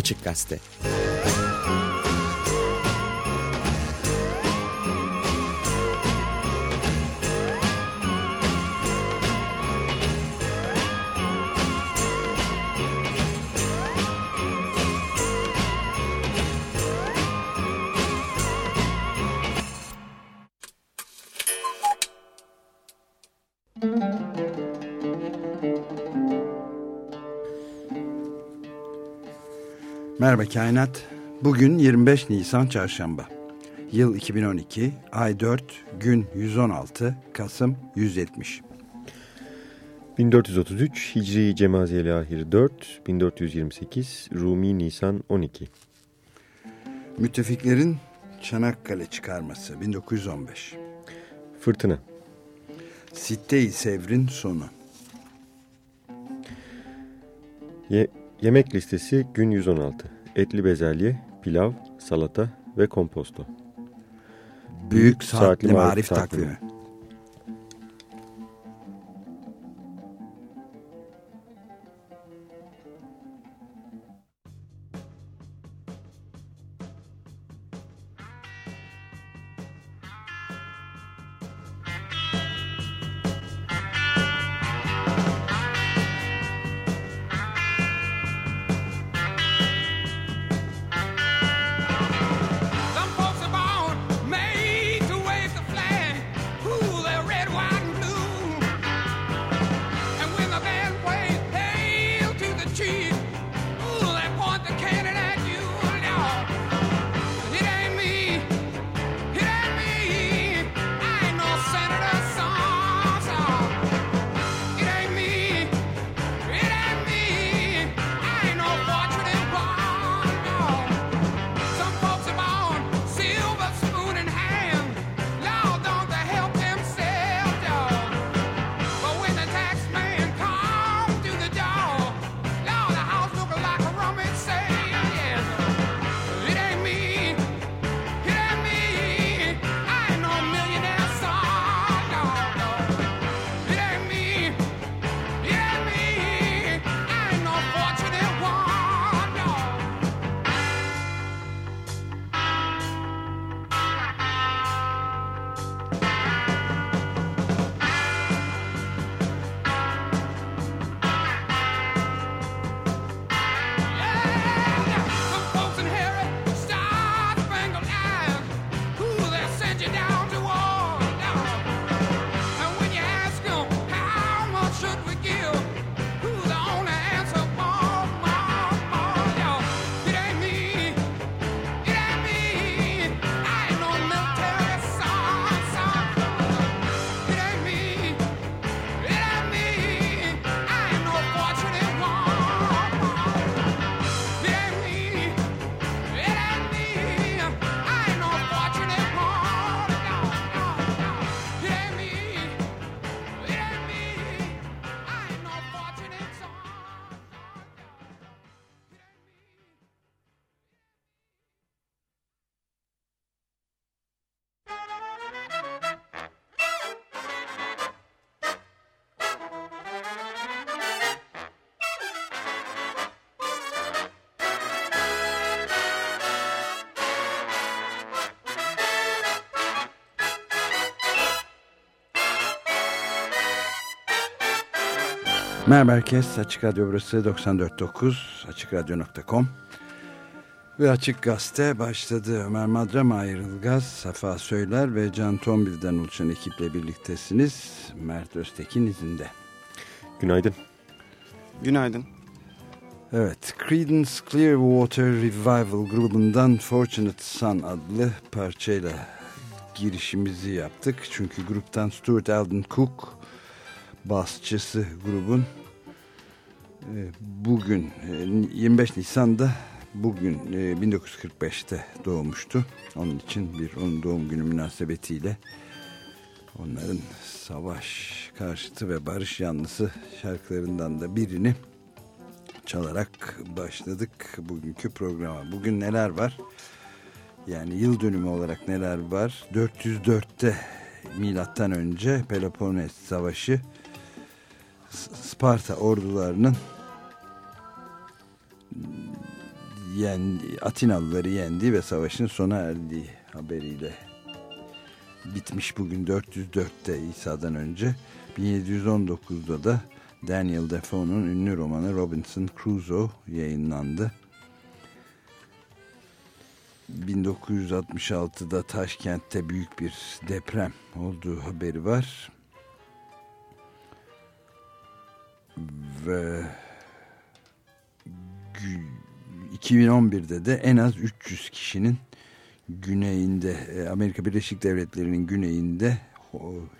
Açık Gazete. Merhaba Kainat. Bugün 25 Nisan Çarşamba. Yıl 2012, ay 4, gün 116, Kasım 170. 1433 Hicri Cemaziyeli Ahir 4, 1428 Rumi Nisan 12. Müttefiklerin Çanakkale çıkarması 1915. Fırtına. Sitte-i Sevr'in sonu. Ye yemek listesi gün 116. Etli bezelye, pilav, salata ve komposto. Büyük Saatli, saatli Marif Takvimi. takvimi. Merhaba herkes. Açık Radyo burası 94.9 AçıkRadyo.com ve Açık Gazete başladı. Ömer Madra, Mahir Ilgaz, Safa Söyler ve Can Tombil'den oluşan ekiple birliktesiniz. Mert Öztekin izinde. Günaydın. Günaydın. Evet, Creedence Clearwater Revival grubundan Fortunate Son adlı parçayla girişimizi yaptık. Çünkü gruptan Stuart Alden Cook basçısı grubun bugün 25 e, Nisan'da bugün 1945'te e, doğmuştu. Onun için bir onun doğum günü münasebetiyle onların savaş karşıtı ve barış yanlısı şarkılarından da birini çalarak başladık bugünkü programa. Bugün neler var? Yani yıl dönümü olarak neler var? 404'te milattan önce Peloponnes Savaşı Sparta ordularının yendi, Atinalıları yendi ve savaşın sona erdiği haberiyle bitmiş bugün 404'te İsa'dan önce. 1719'da da Daniel Defoe'nun ünlü romanı Robinson Crusoe yayınlandı. 1966'da Taşkent'te büyük bir deprem olduğu haberi var. Ve 2011'de de en az 300 kişinin güneyinde e, Amerika Birleşik Devletleri'nin güneyinde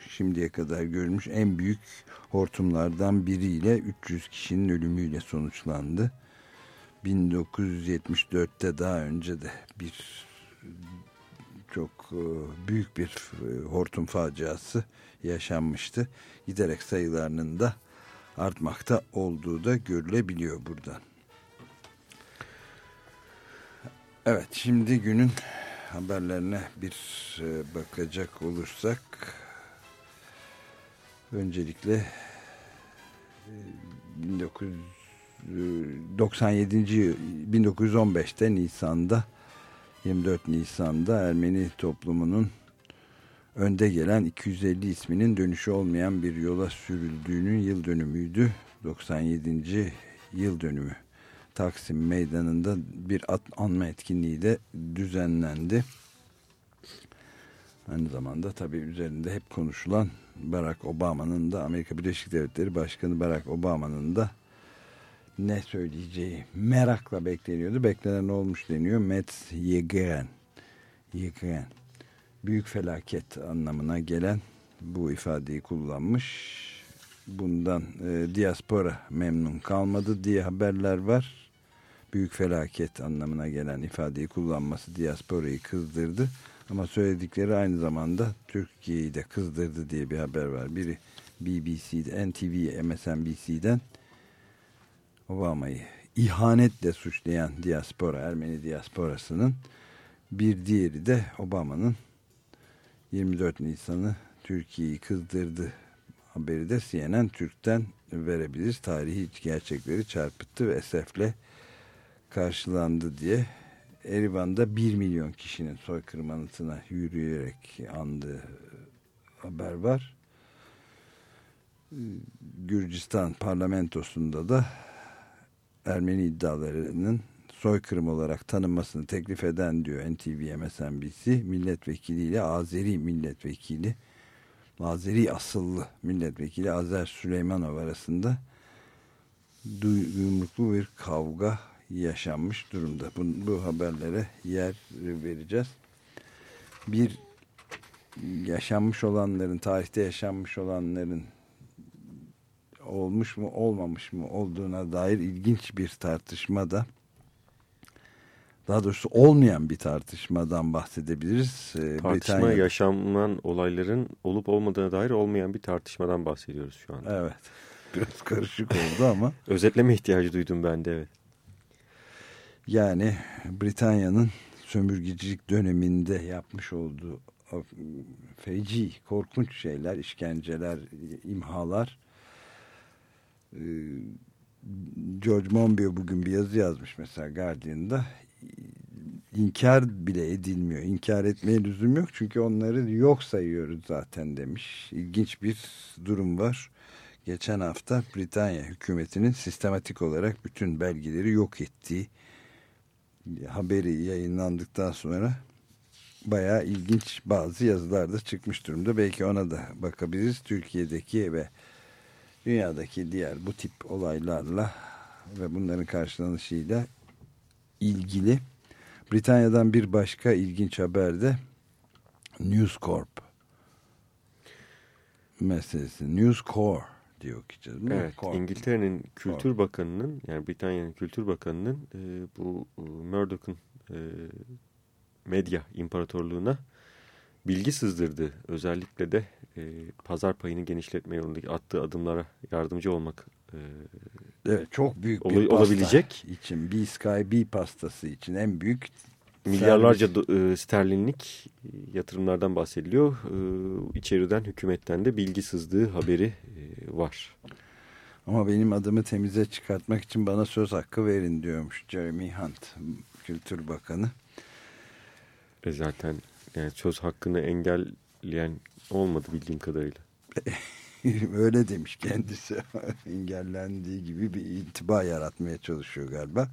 şimdiye kadar görülmüş en büyük hortumlardan biriyle 300 kişinin ölümüyle sonuçlandı. 1974'te daha önce de bir çok e, büyük bir e, hortum faciası yaşanmıştı. Giderek sayılarının da artmakta olduğu da görülebiliyor buradan. Evet şimdi günün haberlerine bir e, bakacak olursak öncelikle 1997 1915'te Nisan'da 24 Nisan'da Ermeni toplumunun önde gelen 250 isminin dönüşü olmayan bir yola sürüldüğünün yıl dönümüydü. 97. yıl dönümü. Taksim Meydanı'nda bir anma etkinliği de düzenlendi. Aynı zamanda tabii üzerinde hep konuşulan Barack Obama'nın da Amerika Birleşik Devletleri Başkanı Barack Obama'nın da ne söyleyeceği merakla bekleniyordu. Beklenen olmuş deniyor. Metz Yegren. Yegren. Büyük felaket anlamına gelen bu ifadeyi kullanmış. Bundan e, diaspora memnun kalmadı diye haberler var. Büyük felaket anlamına gelen ifadeyi kullanması diasporayı kızdırdı. Ama söyledikleri aynı zamanda Türkiye'yi de kızdırdı diye bir haber var. Biri BBC'de, NTV, MSNBC'den Obama'yı ihanetle suçlayan diaspora, Ermeni diasporasının bir diğeri de Obama'nın 24 Nisan'ı Türkiye'yi kızdırdı haberi de CNN Türk'ten verebiliriz. Tarihi gerçekleri çarpıttı ve esefle karşılandı diye Erivan'da 1 milyon kişinin soykırım anıtına yürüyerek andığı haber var. Gürcistan parlamentosunda da Ermeni iddialarının soykırım olarak tanınmasını teklif eden diyor NTV MSNBC milletvekiliyle Azeri milletvekili Azeri asıllı milletvekili Azer Süleymanov arasında yumruklu bir kavga yaşanmış durumda. Bu, bu haberlere yer vereceğiz. Bir yaşanmış olanların, tarihte yaşanmış olanların olmuş mu olmamış mı olduğuna dair ilginç bir tartışma da daha doğrusu olmayan bir tartışmadan bahsedebiliriz. Ee, Tartışma Britanya... yaşanan olayların olup olmadığına dair olmayan bir tartışmadan bahsediyoruz şu an. Evet. Biraz karışık oldu ama. Özetleme ihtiyacı duydum ben de evet. Yani Britanya'nın sömürgecilik döneminde yapmış olduğu feci, korkunç şeyler, işkenceler, imhalar. Ee, George Monbiot bugün bir yazı yazmış mesela Guardian'da. İnkar bile edilmiyor. İnkar etmeye lüzum yok çünkü onları yok sayıyoruz zaten demiş. İlginç bir durum var. Geçen hafta Britanya hükümetinin sistematik olarak bütün belgeleri yok ettiği haberi yayınlandıktan sonra bayağı ilginç bazı yazılar da çıkmış durumda. Belki ona da bakabiliriz. Türkiye'deki ve dünyadaki diğer bu tip olaylarla ve bunların karşılanışıyla ilgili Britanya'dan bir başka ilginç haber de News Corp meselesi. News Corp diye okuyacağız. Evet, İngiltere'nin Kültür. Bakanı'nın yani Britanya'nın Kültür Bakanı'nın e, bu e, Murdoch'un e, medya imparatorluğuna bilgi sızdırdı. Özellikle de e, pazar payını genişletme yolundaki attığı adımlara yardımcı olmak e, evet, çok büyük bir ol, olabilecek için B Sky B pastası için en büyük milyarlarca e, sterlinlik yatırımlardan bahsediliyor. E, içeriden hükümetten de bilgi sızdığı haberi e, var. Ama benim adımı temize çıkartmak için bana söz hakkı verin diyormuş Jeremy Hunt, Kültür Bakanı. E zaten yani söz hakkını engelleyen olmadı bildiğim kadarıyla. Öyle demiş kendisi. Engellendiği gibi bir intiba yaratmaya çalışıyor galiba.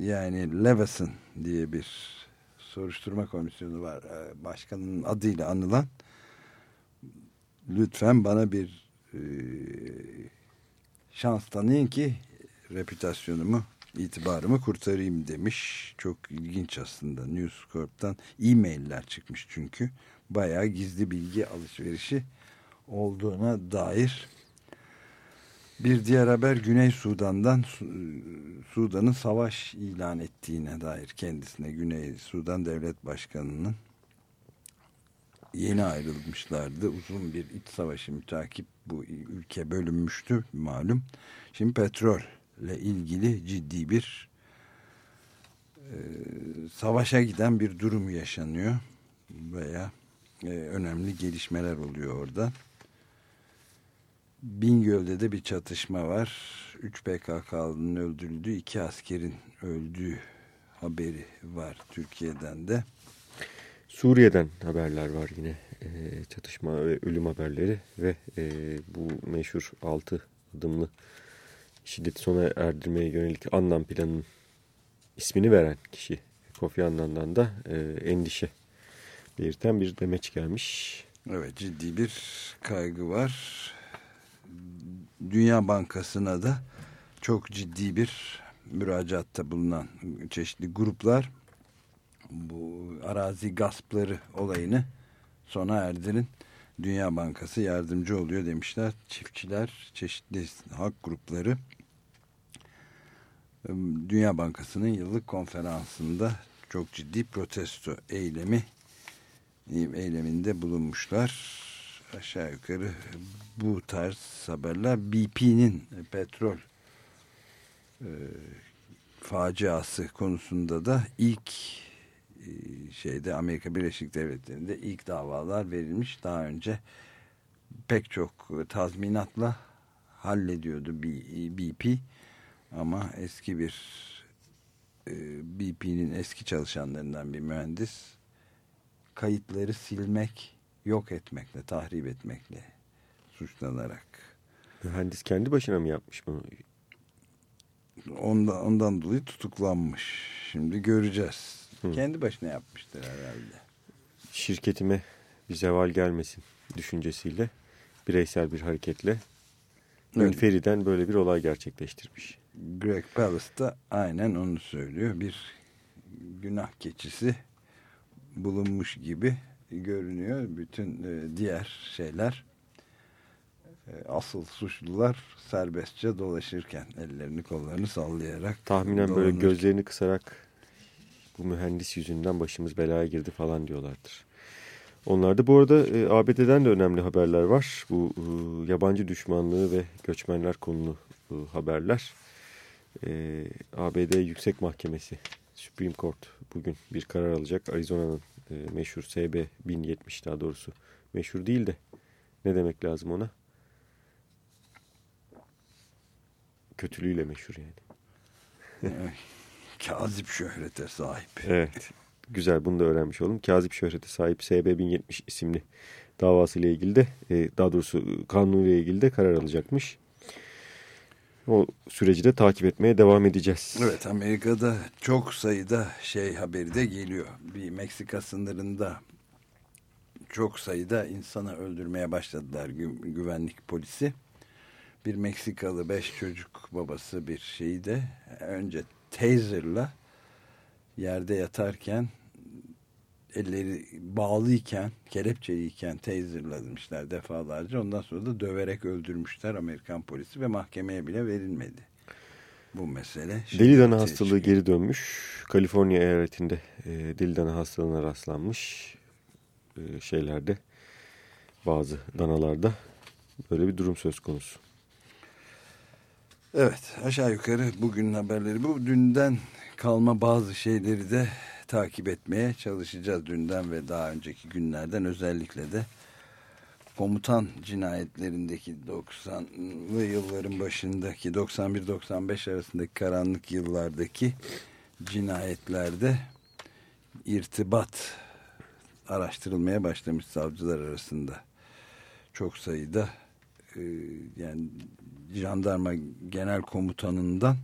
Yani Leveson diye bir soruşturma komisyonu var. E, başkanın adıyla anılan. Lütfen bana bir e, şans tanıyın ki reputasyonumu, itibarımı kurtarayım demiş. Çok ilginç aslında. News Corp'tan e-mailler çıkmış çünkü. Bayağı gizli bilgi alışverişi olduğuna dair bir diğer haber Güney Sudan'dan Sudan'ın savaş ilan ettiğine dair kendisine Güney Sudan Devlet Başkanı'nın yeni ayrılmışlardı. Uzun bir iç savaşı mütakip bu ülke bölünmüştü malum. Şimdi petrolle ilgili ciddi bir e, savaşa giden bir durum yaşanıyor. Veya e, önemli gelişmeler oluyor orada. Bingöl'de de bir çatışma var. 3 PKK'nın öldürüldüğü, iki askerin öldüğü haberi var Türkiye'den de. Suriye'den haberler var yine e, çatışma ve ölüm haberleri ve e, bu meşhur 6 adımlı şiddet sona erdirmeye yönelik anlam planının ismini veren kişi Kofi Annan'dan da e, endişe belirten bir demeç gelmiş. Evet ciddi bir kaygı var. Dünya Bankası'na da çok ciddi bir müracaatta bulunan çeşitli gruplar bu arazi gaspları olayını sona erdirin. Dünya Bankası yardımcı oluyor demişler. Çiftçiler, çeşitli halk grupları Dünya Bankası'nın yıllık konferansında çok ciddi protesto eylemi eyleminde bulunmuşlar. Aşağı yukarı bu tarz haberler BP'nin petrol e, faciası konusunda da ilk e, şeyde Amerika Birleşik Devletleri'nde ilk davalar verilmiş. Daha önce pek çok tazminatla hallediyordu BP ama eski bir e, BP'nin eski çalışanlarından bir mühendis kayıtları silmek, yok etmekle, tahrip etmekle suçlanarak. Mühendis kendi başına mı yapmış bunu? Ondan, ondan dolayı tutuklanmış. Şimdi göreceğiz. Hı. Kendi başına yapmıştır herhalde. Şirketime bir zeval gelmesin düşüncesiyle bireysel bir hareketle Münferi'den böyle bir olay gerçekleştirmiş. Greg Palace da aynen onu söylüyor. Bir günah keçisi bulunmuş gibi görünüyor. Bütün e, diğer şeyler e, asıl suçlular serbestçe dolaşırken ellerini kollarını sallayarak tahminen dolanır. böyle gözlerini kısarak bu mühendis yüzünden başımız belaya girdi falan diyorlardır. Onlarda bu arada e, ABD'den de önemli haberler var. Bu e, yabancı düşmanlığı ve göçmenler konulu e, haberler. E, ABD Yüksek Mahkemesi Supreme Court bugün bir karar alacak. Arizona'nın e, meşhur SB 1070 daha doğrusu. Meşhur değil de ne demek lazım ona? Kötülüğüyle meşhur yani. Kazip şöhrete sahip. Evet. Güzel bunu da öğrenmiş oldum. Kazip şöhrete sahip SB 1070 isimli davasıyla ilgili de e, daha doğrusu kanunuyla ilgili de karar alacakmış. O süreci de takip etmeye devam edeceğiz. Evet Amerika'da çok sayıda şey haberi de geliyor. Bir Meksika sınırında çok sayıda insanı öldürmeye başladılar gü güvenlik polisi. Bir Meksikalı beş çocuk babası bir şeyi de önce taserla yerde yatarken elleri bağlıyken, kelepçeliyken taserlamışlar defalarca. Ondan sonra da döverek öldürmüşler Amerikan polisi ve mahkemeye bile verilmedi. Bu mesele. Deli dana hastalığı çıkıyor. geri dönmüş. Kaliforniya eyaletinde e, deli dana hastalığına rastlanmış e, şeylerde bazı danalarda böyle bir durum söz konusu. Evet aşağı yukarı bugünün haberleri bu. Dünden kalma bazı şeyleri de takip etmeye çalışacağız dünden ve daha önceki günlerden özellikle de komutan cinayetlerindeki 90'lı yılların başındaki 91-95 arasındaki karanlık yıllardaki cinayetlerde irtibat araştırılmaya başlamış savcılar arasında. Çok sayıda e, yani jandarma genel komutanından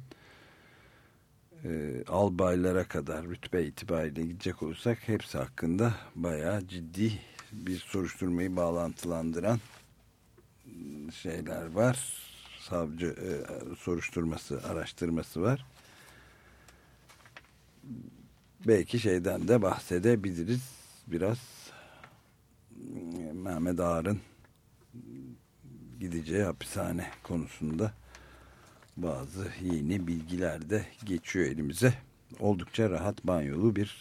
e, albaylara kadar rütbe itibariyle gidecek olursak hepsi hakkında bayağı ciddi bir soruşturmayı bağlantılandıran şeyler var. Savcı e, soruşturması, araştırması var. Belki şeyden de bahsedebiliriz. Biraz Mehmet Ağar'ın gideceği hapishane konusunda bazı yeni bilgiler de geçiyor elimize. Oldukça rahat banyolu bir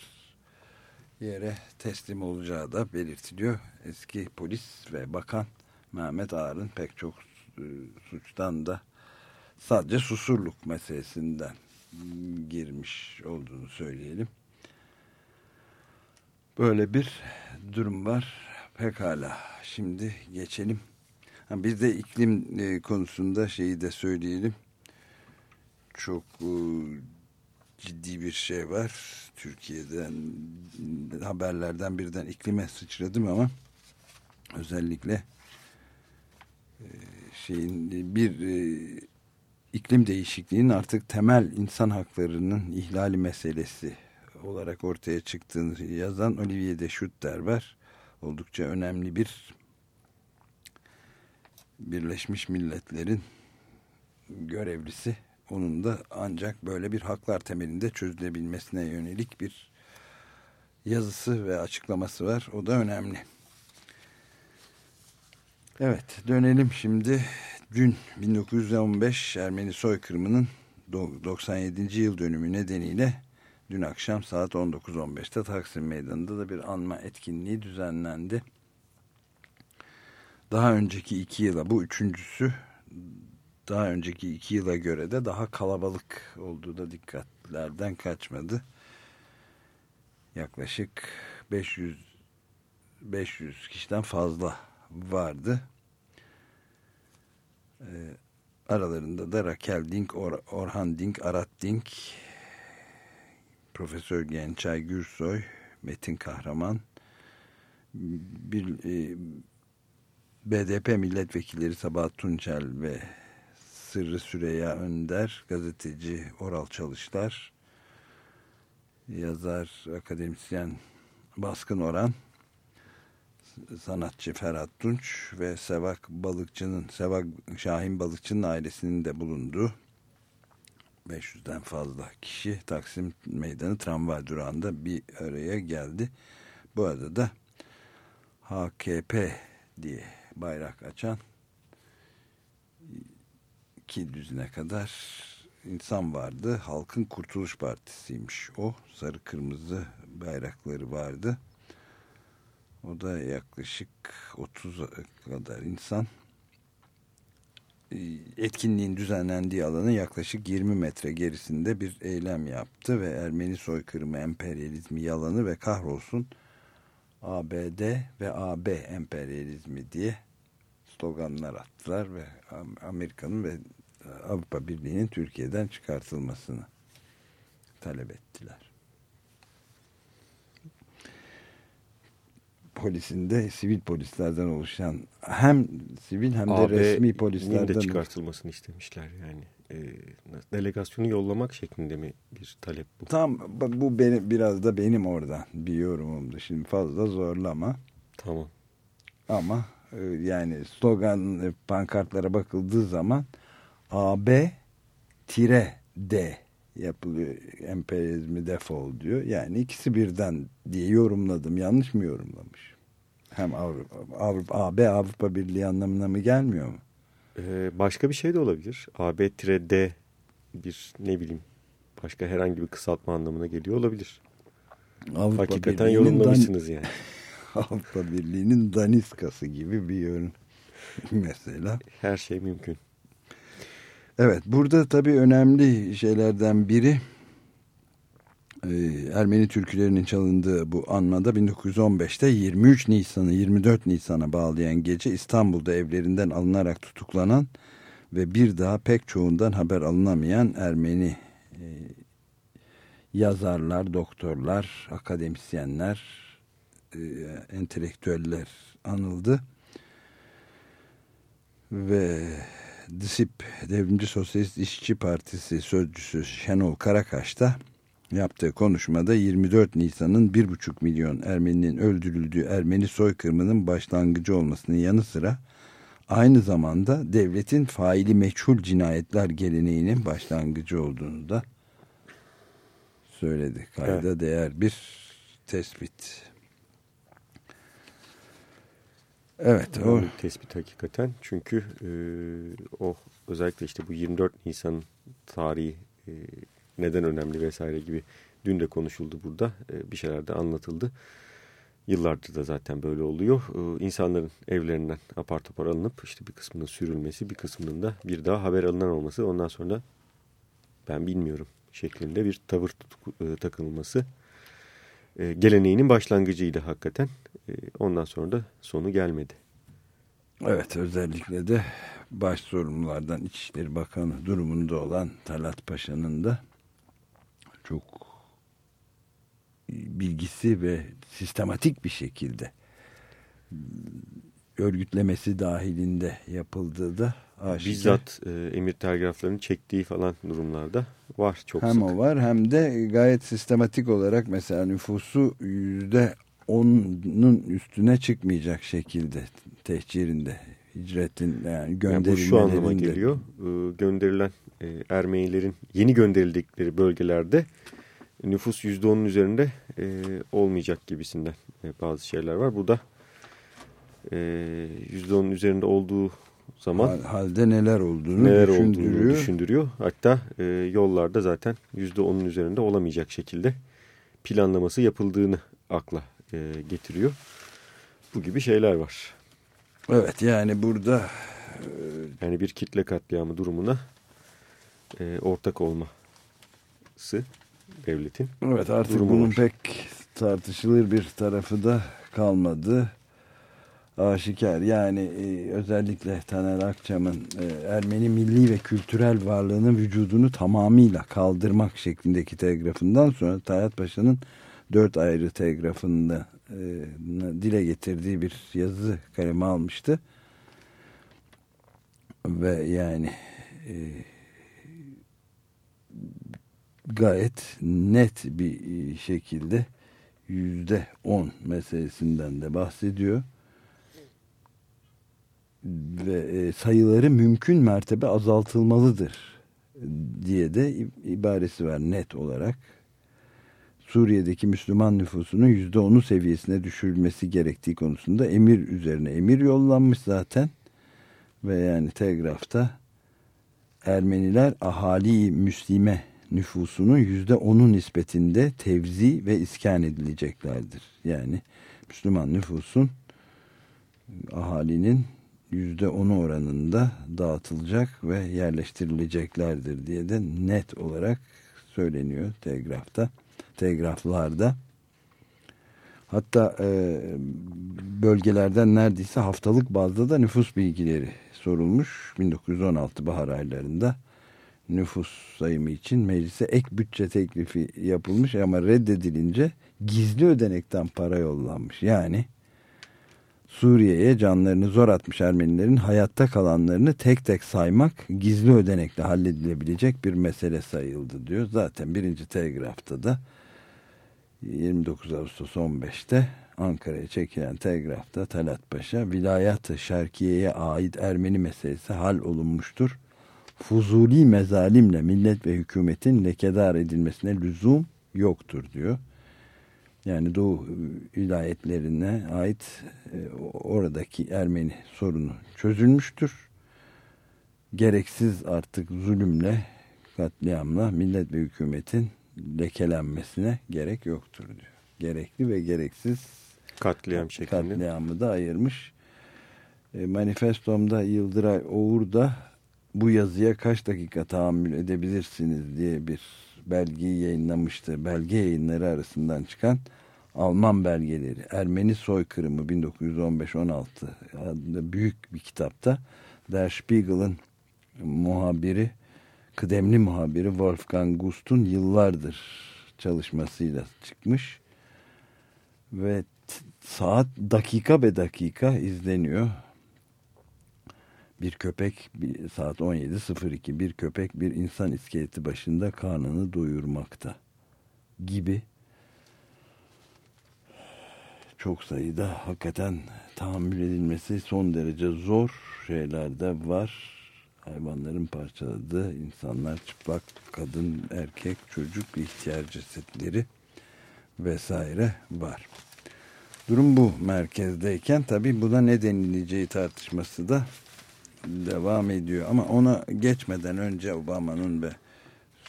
yere teslim olacağı da belirtiliyor. Eski polis ve bakan Mehmet Ağar'ın pek çok e, suçtan da sadece susurluk meselesinden girmiş olduğunu söyleyelim. Böyle bir durum var. Pekala. Şimdi geçelim. Bir de iklim e, konusunda şeyi de söyleyelim. Çok e, ciddi bir şey var. Türkiye'den haberlerden birden iklime sıçradım ama özellikle e, şeyin bir e, iklim değişikliğinin artık temel insan haklarının ihlali meselesi olarak ortaya çıktığını yazan Olivier de Schutter var. Oldukça önemli bir Birleşmiş Milletler'in görevlisi onun da ancak böyle bir haklar temelinde çözülebilmesine yönelik bir yazısı ve açıklaması var. O da önemli. Evet dönelim şimdi. Dün 1915 Ermeni soykırımının 97. yıl dönümü nedeniyle dün akşam saat 19.15'te Taksim Meydanı'nda da bir anma etkinliği düzenlendi. Daha önceki iki yıla bu üçüncüsü daha önceki iki yıla göre de daha kalabalık olduğu da dikkatlerden kaçmadı. Yaklaşık 500 500 kişiden fazla vardı. Ee, aralarında da Rakel Dink, Or Orhan Dink, Arat Dink, Profesör Gençay Gürsoy, Metin Kahraman, bir e, BDP milletvekilleri Sabahat Tunçel ve Sırrı Süreyya Önder, gazeteci Oral Çalışlar, yazar, akademisyen Baskın Oran, sanatçı Ferhat Tunç ve Sevak Balıkçı'nın, Sevak Şahin Balıkçı'nın ailesinin de bulunduğu 500'den fazla kişi Taksim Meydanı tramvay durağında bir araya geldi. Bu arada da HKP diye bayrak açan iki düzine kadar insan vardı. Halkın Kurtuluş Partisi'ymiş o. Sarı kırmızı bayrakları vardı. O da yaklaşık 30 kadar insan etkinliğin düzenlendiği alanın yaklaşık 20 metre gerisinde bir eylem yaptı ve Ermeni soykırımı, emperyalizmi yalanı ve kahrolsun ABD ve AB emperyalizmi diye sloganlar attılar ve Amerika'nın ve Avrupa Birliği'nin Türkiye'den çıkartılmasını talep ettiler. Polisinde sivil polislerden oluşan hem sivil hem de AB resmi polislerden de çıkartılmasını istemişler yani. E, delegasyonu yollamak şeklinde mi bir talep bu? Tam bu benim, biraz da benim oradan bir yorumumdu. Şimdi fazla zorlama. Tamam. Ama e, yani slogan e, pankartlara bakıldığı zaman AB tire D yapılıyor. Emperyalizmi defol diyor. Yani ikisi birden diye yorumladım. Yanlış mı yorumlamış? Hem Avrupa, Avrupa AB Avrupa Birliği anlamına mı gelmiyor mu? Ee, başka bir şey de olabilir. AB-D bir ne bileyim başka herhangi bir kısaltma anlamına geliyor olabilir. Avrupa Hakikaten yorumlamışsınız yani. Avrupa Birliği'nin daniskası gibi bir yorum mesela. Her şey mümkün. Evet burada tabii önemli şeylerden biri e, Ermeni türkülerinin çalındığı bu anmada 1915'te 23 Nisan'ı 24 Nisan'a bağlayan gece İstanbul'da evlerinden alınarak tutuklanan ve bir daha pek çoğundan haber alınamayan Ermeni e, yazarlar, doktorlar, akademisyenler, e, entelektüeller anıldı. Ve DİSİP Devrimci Sosyalist İşçi Partisi sözcüsü Şenol Karakaş da yaptığı konuşmada 24 Nisan'ın 1,5 milyon Ermeninin öldürüldüğü Ermeni soykırımının başlangıcı olmasının yanı sıra aynı zamanda devletin faili meçhul cinayetler geleneğinin başlangıcı olduğunu da söyledi. Kayda evet. değer bir tespit. Evet o tespit hakikaten çünkü e, o özellikle işte bu 24 Nisan tarihi e, neden önemli vesaire gibi dün de konuşuldu burada e, bir şeyler de anlatıldı. Yıllardır da zaten böyle oluyor. E, insanların evlerinden apar topar alınıp işte bir kısmının sürülmesi bir kısmının da bir daha haber alınan olması ondan sonra ben bilmiyorum şeklinde bir tavır e, takılması e, geleneğinin başlangıcıydı hakikaten. E, ondan sonra da sonu gelmedi. Evet özellikle de baş sorumlulardan İçişleri Bakanı durumunda olan Talat Paşa'nın da çok bilgisi ve sistematik bir şekilde örgütlemesi dahilinde yapıldığı da aşikar. Bizzat e, emir telgraflarını çektiği falan durumlarda var çok hem sık. o var hem de gayet sistematik olarak mesela nüfusu yüzde onun üstüne çıkmayacak şekilde tehcirinde hicretin yani gönderilmelerinde. Yani bu şu anlama geliyor. E, gönderilen e, Ermenilerin yeni gönderildikleri bölgelerde nüfus yüzde onun üzerinde e, olmayacak gibisinden e, bazı şeyler var. Bu da yüzde onun üzerinde olduğu zaman halde neler olduğunu neler düşündürüyor. Olduğunu düşündürüyor. Hatta e, yollarda zaten yüzde onun üzerinde olamayacak şekilde planlaması yapıldığını akla e, getiriyor. Bu gibi şeyler var. Evet yani burada e, yani bir kitle katliamı durumuna e, ortak olması devletin. Evet artık bunun var. pek tartışılır bir tarafı da kalmadı aşikar. Yani e, özellikle Taner Akçam'ın e, Ermeni milli ve kültürel varlığının vücudunu tamamıyla kaldırmak şeklindeki telgrafından sonra Tayyat Paşa'nın dört ayrı telgrafında e, dile getirdiği bir yazı kaleme almıştı. Ve yani e, gayet net bir şekilde yüzde on meselesinden de bahsediyor ve e, sayıları mümkün mertebe azaltılmalıdır diye de ibaresi var net olarak. Suriye'deki Müslüman nüfusunun yüzde onu seviyesine düşürülmesi gerektiği konusunda emir üzerine emir yollanmış zaten. Ve yani telgrafta Ermeniler ahali Müslime nüfusunun yüzde onun nispetinde tevzi ve iskan edileceklerdir. Yani Müslüman nüfusun ahalinin yüzde onu oranında dağıtılacak ve yerleştirileceklerdir diye de net olarak söyleniyor telgrafta, telgraflarda. Hatta e, bölgelerden neredeyse haftalık bazda da nüfus bilgileri sorulmuş. 1916 bahar aylarında nüfus sayımı için meclise ek bütçe teklifi yapılmış ama reddedilince gizli ödenekten para yollanmış. Yani Suriye'ye canlarını zor atmış Ermenilerin hayatta kalanlarını tek tek saymak gizli ödenekle halledilebilecek bir mesele sayıldı diyor. Zaten birinci telgrafta da 29 Ağustos 15'te Ankara'ya çekilen telgrafta Talat Paşa vilayat-ı Şerkiye'ye ait Ermeni meselesi hal olunmuştur. Fuzuli mezalimle millet ve hükümetin lekedar edilmesine lüzum yoktur diyor yani Doğu vilayetlerine ait e, oradaki Ermeni sorunu çözülmüştür. Gereksiz artık zulümle, katliamla millet ve hükümetin lekelenmesine gerek yoktur diyor. Gerekli ve gereksiz katliam şeklinde. Katliamı da ayırmış. E, manifestomda Yıldıray Oğur da bu yazıya kaç dakika tahammül edebilirsiniz diye bir belgeyi yayınlamıştı. Belge yayınları arasından çıkan Alman belgeleri. Ermeni soykırımı 1915-16 adlı büyük bir kitapta Der Spiegel'ın muhabiri, kıdemli muhabiri Wolfgang Gust'un yıllardır çalışmasıyla çıkmış. Ve saat dakika be dakika izleniyor. Bir köpek bir, saat 17.02 bir köpek bir insan iskeleti başında karnını doyurmakta gibi çok sayıda hakikaten tahammül edilmesi son derece zor şeyler de var. Hayvanların parçaladığı insanlar çıplak kadın, erkek, çocuk, ihtiyar cesetleri vesaire var. Durum bu merkezdeyken tabi buna ne denileceği tartışması da devam ediyor. Ama ona geçmeden önce Obama'nın ve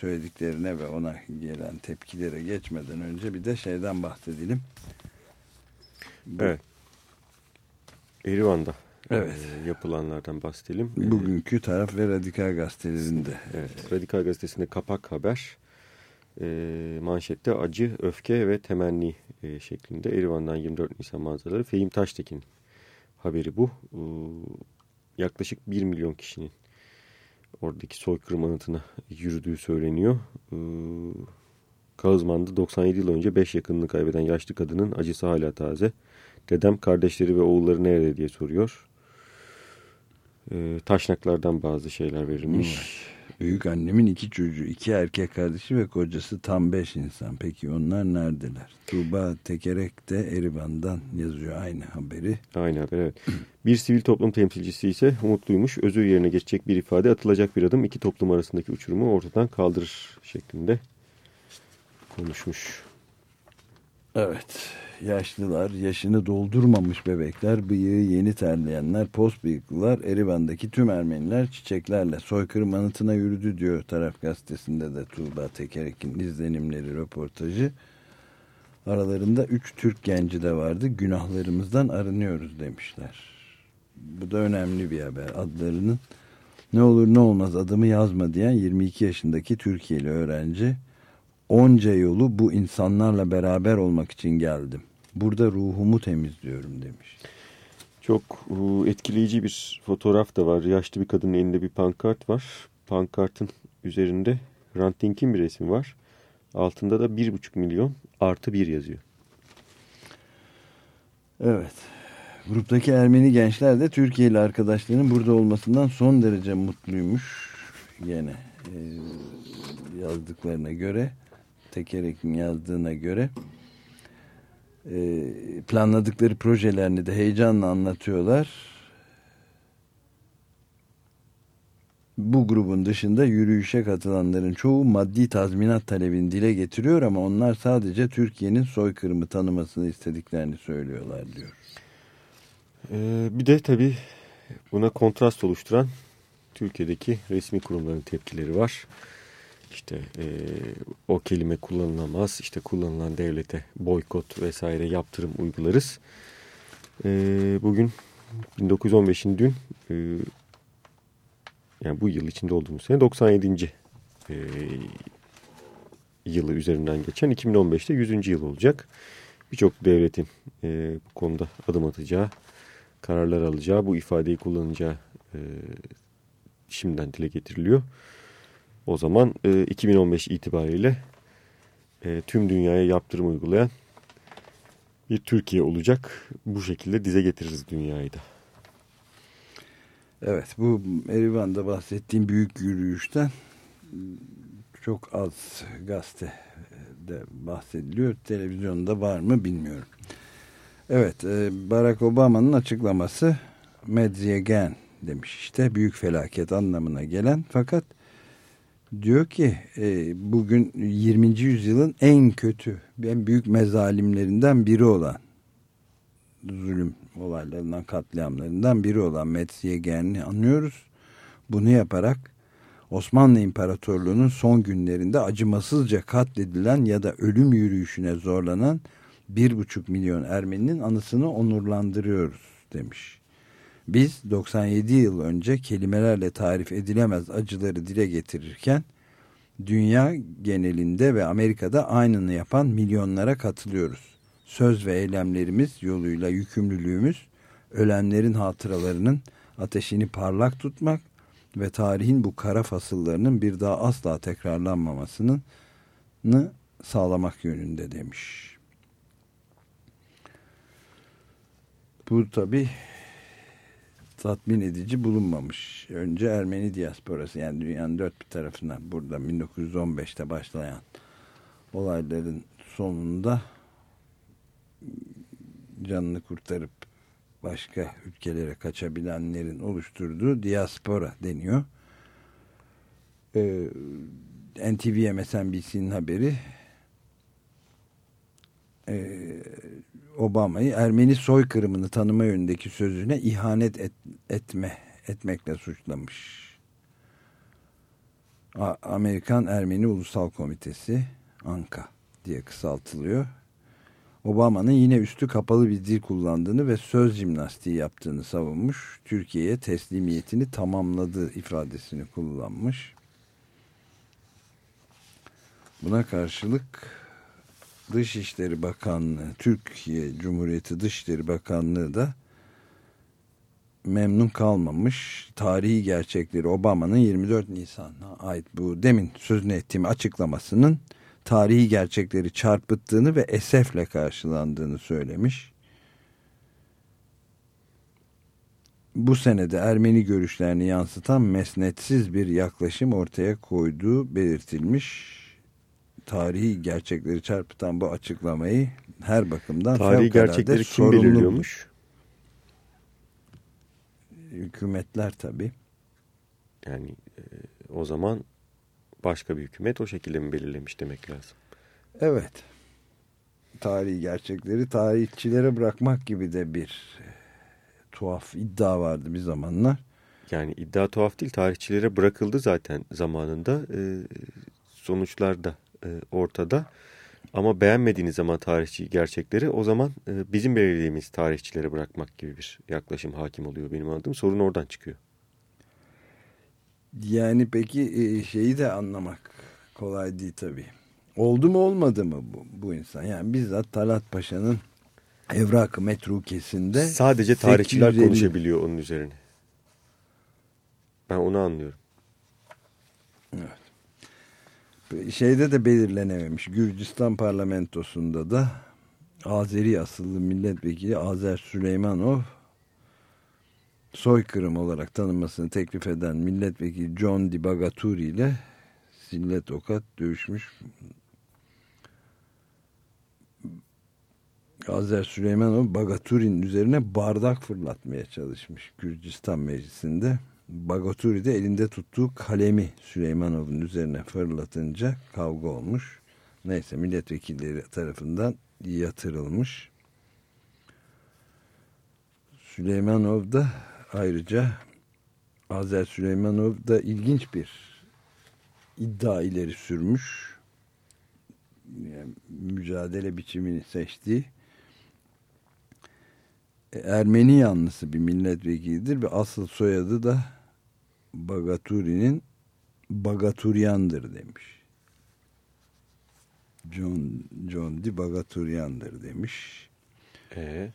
söylediklerine ve ona gelen tepkilere geçmeden önce bir de şeyden bahsedelim. Evet. Erivan'da evet. E, yapılanlardan bahsedelim. Bugünkü taraf ve Radikal gazetelerinde. Evet, Radikal gazetesinde kapak haber e, manşette acı, öfke ve temenni e, şeklinde Erivan'dan 24 Nisan manzaraları. Fehim Taştekin haberi bu. E, yaklaşık 1 milyon kişinin oradaki soykırım anıtına yürüdüğü söyleniyor. E, Kağızman'da 97 yıl önce 5 yakınını kaybeden yaşlı kadının acısı hala taze. Dedem kardeşleri ve oğulları nerede diye soruyor. E, taşnaklardan bazı şeyler verilmiş. Evet. Büyük annemin iki çocuğu, iki erkek kardeşi ve kocası tam beş insan. Peki onlar neredeler? Tuğba Tekerek de Erivan'dan yazıyor aynı haberi. Aynı haber evet. bir sivil toplum temsilcisi ise umutluymuş. Özür yerine geçecek bir ifade atılacak bir adım iki toplum arasındaki uçurumu ortadan kaldırır şeklinde konuşmuş. Evet yaşlılar, yaşını doldurmamış bebekler, bıyığı yeni terleyenler, post bıyıklılar, Erivan'daki tüm Ermeniler çiçeklerle soykırım anıtına yürüdü diyor taraf gazetesinde de Tuğba Tekerek'in izlenimleri, röportajı. Aralarında üç Türk genci de vardı. Günahlarımızdan arınıyoruz demişler. Bu da önemli bir haber. Adlarının ne olur ne olmaz adımı yazma diyen 22 yaşındaki Türkiye'li öğrenci onca yolu bu insanlarla beraber olmak için geldim. Burada ruhumu temizliyorum demiş. Çok e, etkileyici bir fotoğraf da var. Yaşlı bir kadının elinde bir pankart var. Pankartın üzerinde Ranting'in bir resmi var. Altında da bir buçuk milyon artı bir yazıyor. Evet. Gruptaki Ermeni gençler de Türkiye'li arkadaşlarının burada olmasından son derece mutluymuş. Yine e, yazdıklarına göre, Tekerek'in yazdığına göre e, planladıkları projelerini de heyecanla anlatıyorlar. Bu grubun dışında yürüyüşe katılanların çoğu maddi tazminat talebini dile getiriyor ama onlar sadece Türkiye'nin soykırımı tanımasını istediklerini söylüyorlar diyor. Ee, bir de tabii buna kontrast oluşturan Türkiye'deki resmi kurumların tepkileri var işte e, o kelime kullanılamaz işte kullanılan devlete boykot vesaire yaptırım uygularız. E, bugün 1915'in dün e, yani bu yıl içinde olduğumuz sene 97. E, yılı üzerinden geçen 2015'te 100. yıl olacak. Birçok devletin e, bu konuda adım atacağı, kararlar alacağı, bu ifadeyi kullanacağı e, şimdiden dile getiriliyor. O zaman e, 2015 itibariyle e, tüm dünyaya yaptırım uygulayan bir Türkiye olacak. Bu şekilde dize getiririz dünyayı da. Evet bu Erivan'da bahsettiğim büyük yürüyüşten çok az gazete de bahsediliyor. Televizyonda var mı bilmiyorum. Evet e, Barack Obama'nın açıklaması Medziyegen demiş işte büyük felaket anlamına gelen fakat diyor ki e, bugün 20. yüzyılın en kötü, en büyük mezalimlerinden biri olan zulüm olaylarından, katliamlarından biri olan Metziyegen'i anlıyoruz. Bunu yaparak Osmanlı İmparatorluğu'nun son günlerinde acımasızca katledilen ya da ölüm yürüyüşüne zorlanan bir buçuk milyon Ermeninin anısını onurlandırıyoruz demiş. Biz 97 yıl önce kelimelerle tarif edilemez acıları dile getirirken Dünya genelinde ve Amerika'da aynını yapan milyonlara katılıyoruz. Söz ve eylemlerimiz yoluyla yükümlülüğümüz ölenlerin hatıralarının ateşini parlak tutmak ve tarihin bu kara fasıllarının bir daha asla tekrarlanmamasını sağlamak yönünde demiş. Bu tabi tatmin edici bulunmamış. Önce Ermeni diasporası yani dünyanın dört bir tarafından burada 1915'te başlayan olayların sonunda canını kurtarıp başka ülkelere kaçabilenlerin oluşturduğu diaspora deniyor. Ee, NTV MSNBC'nin haberi e, Obama'yı Ermeni soykırımını tanıma yönündeki sözüne ihanet et, etme etmekle suçlamış. A Amerikan Ermeni Ulusal Komitesi ANKA diye kısaltılıyor. Obama'nın yine üstü kapalı bir dil kullandığını ve söz jimnastiği yaptığını savunmuş. Türkiye'ye teslimiyetini tamamladığı ifadesini kullanmış. Buna karşılık Dışişleri Bakanlığı, Türkiye Cumhuriyeti Dışişleri Bakanlığı da memnun kalmamış. Tarihi gerçekleri Obama'nın 24 Nisan'a ait bu demin sözünü ettiğim açıklamasının tarihi gerçekleri çarpıttığını ve esefle karşılandığını söylemiş. Bu senede Ermeni görüşlerini yansıtan mesnetsiz bir yaklaşım ortaya koyduğu belirtilmiş tarihi gerçekleri çarpıtan bu açıklamayı her bakımdan tarihi gerçekleri kim belirliyormuş? Hükümetler tabi. Yani e, o zaman başka bir hükümet o şekilde mi belirlemiş demek lazım? Evet. Tarihi gerçekleri tarihçilere bırakmak gibi de bir e, tuhaf iddia vardı bir zamanlar. Yani iddia tuhaf değil tarihçilere bırakıldı zaten zamanında e, sonuçlar da e, ortada. Ama beğenmediğiniz zaman tarihçi gerçekleri o zaman e, bizim belirlediğimiz tarihçilere bırakmak gibi bir yaklaşım hakim oluyor benim anladığım. Sorun oradan çıkıyor. Yani peki e, şeyi de anlamak kolay değil tabii. Oldu mu olmadı mı bu, bu insan? Yani bizzat Talat Paşa'nın evrak metrukesinde sadece tarihçiler 850... konuşabiliyor onun üzerine. Ben onu anlıyorum. Evet şeyde de belirlenememiş. Gürcistan parlamentosunda da Azeri asıllı milletvekili Azer Süleymanov soykırım olarak tanınmasını teklif eden milletvekili John Di Bagaturi ile sillet okat dövüşmüş. Azer Süleymanov Bagaturi'nin üzerine bardak fırlatmaya çalışmış Gürcistan meclisinde. Bagaturi de elinde tuttuğu kalemi Süleymanov'un üzerine fırlatınca kavga olmuş. Neyse milletvekilleri tarafından yatırılmış. Süleymanov da ayrıca Azer Süleymanov da ilginç bir iddia ileri sürmüş. Yani mücadele biçimini seçtiği Ermeni yanlısı bir milletvekilidir ve asıl soyadı da Bagaturi'nin Bagaturyandır demiş. John, John Di Bagaturyandır demiş. Ee?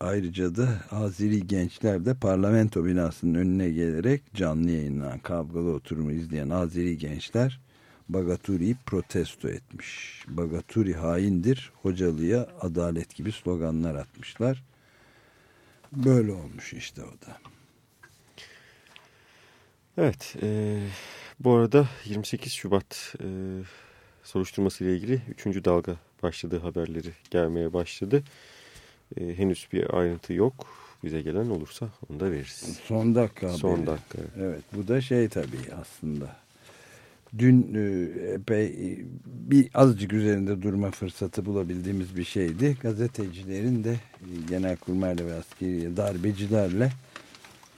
Ayrıca da Azeri gençler de parlamento binasının önüne gelerek canlı yayınlanan kavgalı oturumu izleyen Azeri gençler Bagaturi'yi protesto etmiş. Bagaturi haindir, hocalıya adalet gibi sloganlar atmışlar. Böyle olmuş işte o da. Evet, e, bu arada 28 Şubat e, soruşturması ile ilgili 3. dalga başladığı haberleri gelmeye başladı. E, henüz bir ayrıntı yok. Bize gelen olursa onu da veririz. Son dakika haberi. Son dakika. Evet, bu da şey tabii aslında. Dün e, epey bir azıcık üzerinde durma fırsatı bulabildiğimiz bir şeydi. Gazetecilerin de e, genelkurmayla ve askeri darbecilerle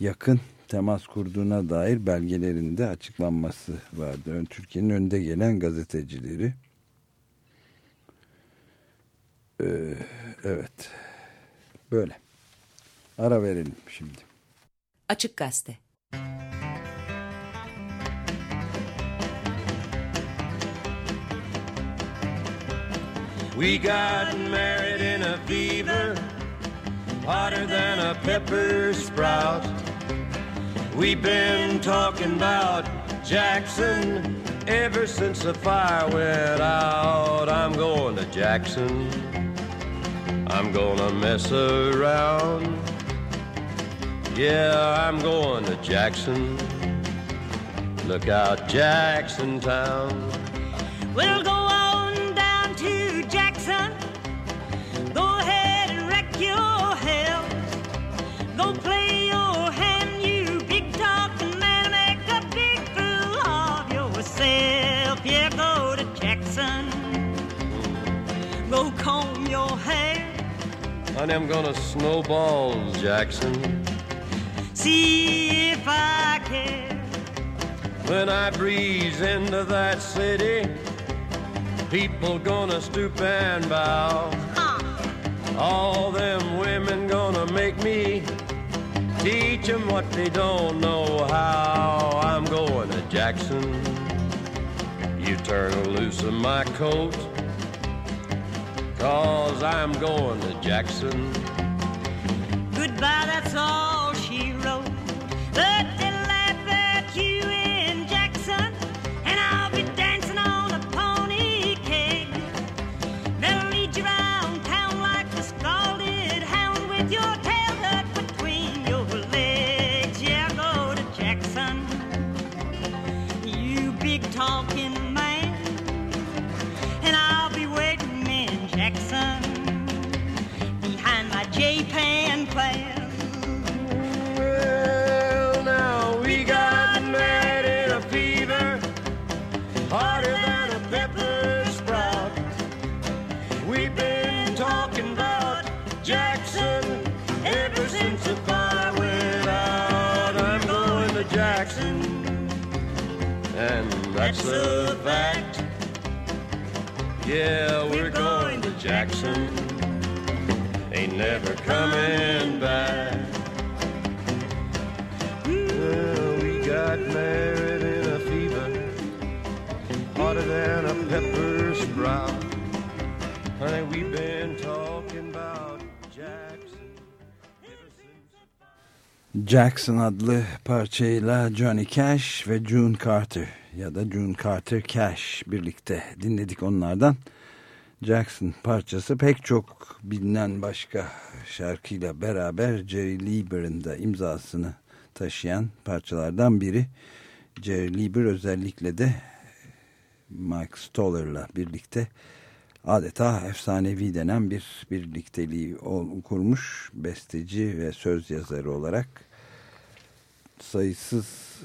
yakın temas kurduğuna dair belgelerinde açıklanması vardı. Türkiye'nin önde gelen gazetecileri. Ee, evet. Böyle. Ara verelim şimdi. Açık Gazete We got married in a fever Hotter than a pepper sprout We've been talking about Jackson ever since the fire went out. I'm going to Jackson. I'm gonna mess around. Yeah, I'm going to Jackson. Look out, Jackson Town. We'll go on down to Jackson. Go ahead and wreck your hell. Go play Go comb your hair. Honey, I'm gonna snowball Jackson. See if I care. When I breeze into that city, people gonna stoop and bow. All them women gonna make me teach them what they don't know how. I'm going to Jackson. You turn loose of my coat, cause I'm going to Jackson. Goodbye, that's all a fact. Yeah, we're going to Jackson. Ain't never coming back. Well, we got married in a fever, hotter than a pepper sprout. Honey, we've been talking about Jackson ever since. Jackson adlı parçayla Johnny Cash ve June Carter ya da June Carter Cash birlikte dinledik onlardan. Jackson parçası pek çok bilinen başka şarkıyla beraber Jerry Lieber'ın da imzasını taşıyan parçalardan biri. Jerry Lieber özellikle de Mike Stoller'la birlikte adeta efsanevi denen bir birlikteliği kurmuş besteci ve söz yazarı olarak sayısız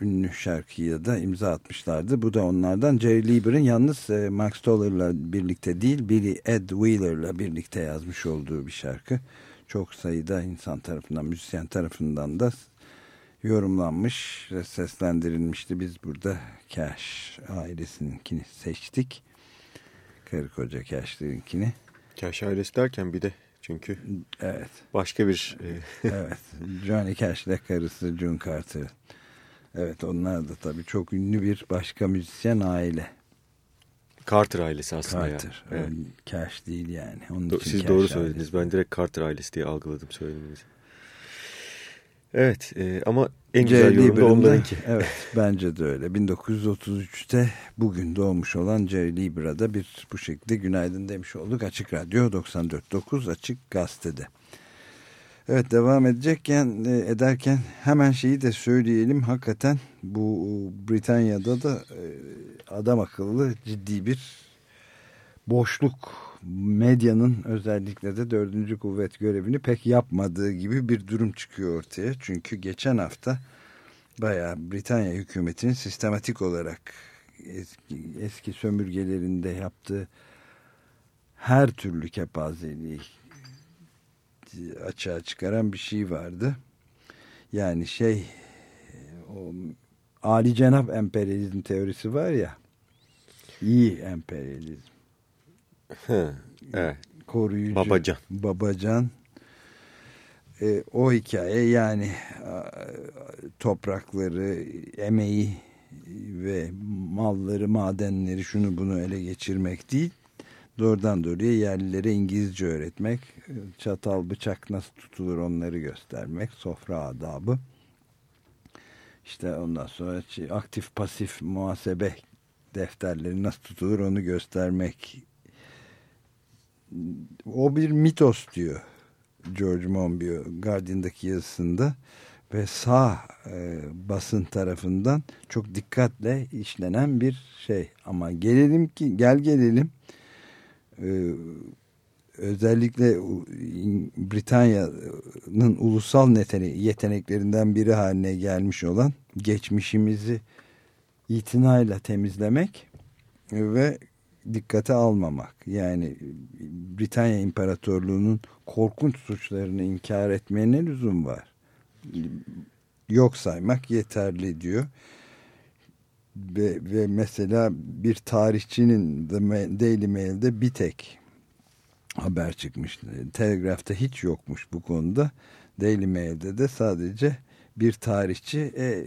ünlü şarkıya da imza atmışlardı. Bu da onlardan Jerry Lieber'ın yalnız e, Max Stoller'la birlikte değil Billy Ed Wheeler'la birlikte yazmış olduğu bir şarkı. Çok sayıda insan tarafından, müzisyen tarafından da yorumlanmış ve seslendirilmişti. Biz burada Cash ailesininkini seçtik. Karı koca Cash'lerinkini. Cash ailesi derken bir de çünkü Evet. başka bir e, evet. Johnny Cash ile karısı June Carter. Evet onlar da tabii çok ünlü bir başka müzisyen aile. Carter ailesi aslında Carter. ya. Evet. Öyle Cash değil yani. Onun Do- için Siz doğru ailesi. söylediniz. Ben direkt Carter ailesi diye algıladım söylemenizi. Evet e, ama en güzel Jerry yorum da onlarınki. Evet bence de öyle. 1933'te bugün doğmuş olan Jerry Lieber'a da bir bu şekilde günaydın demiş olduk. Açık Radyo 94.9 Açık Gazete'de. Evet devam edecekken e, ederken hemen şeyi de söyleyelim. Hakikaten bu Britanya'da da e, adam akıllı ciddi bir boşluk medyanın özellikle de dördüncü kuvvet görevini pek yapmadığı gibi bir durum çıkıyor ortaya. Çünkü geçen hafta bayağı Britanya hükümetinin sistematik olarak eski, eski sömürgelerinde yaptığı her türlü kepazeliği açığa çıkaran bir şey vardı. Yani şey o Ali Cenap emperyalizm teorisi var ya iyi emperyalizm evet. koruyucu Babacan. babacan E, o hikaye yani toprakları emeği ve malları madenleri şunu bunu ele geçirmek değil Doğrudan doğruya yerlilere İngilizce öğretmek, çatal bıçak nasıl tutulur onları göstermek, sofra adabı. İşte ondan sonra aktif pasif muhasebe defterleri nasıl tutulur onu göstermek. O bir mitos diyor George Monbiot Guardian'daki yazısında ve sağ e, basın tarafından çok dikkatle işlenen bir şey. Ama gelelim ki gel gelelim özellikle Britanya'nın ulusal yeteneklerinden biri haline gelmiş olan geçmişimizi itinayla temizlemek ve dikkate almamak. Yani Britanya İmparatorluğu'nun korkunç suçlarını inkar etmeye ne lüzum var? Yok saymak yeterli diyor. Ve, ve mesela bir tarihçinin The Daily Mail'de bir tek haber çıkmış. Telegraph'ta hiç yokmuş bu konuda. Daily Mail'de de sadece bir tarihçi e,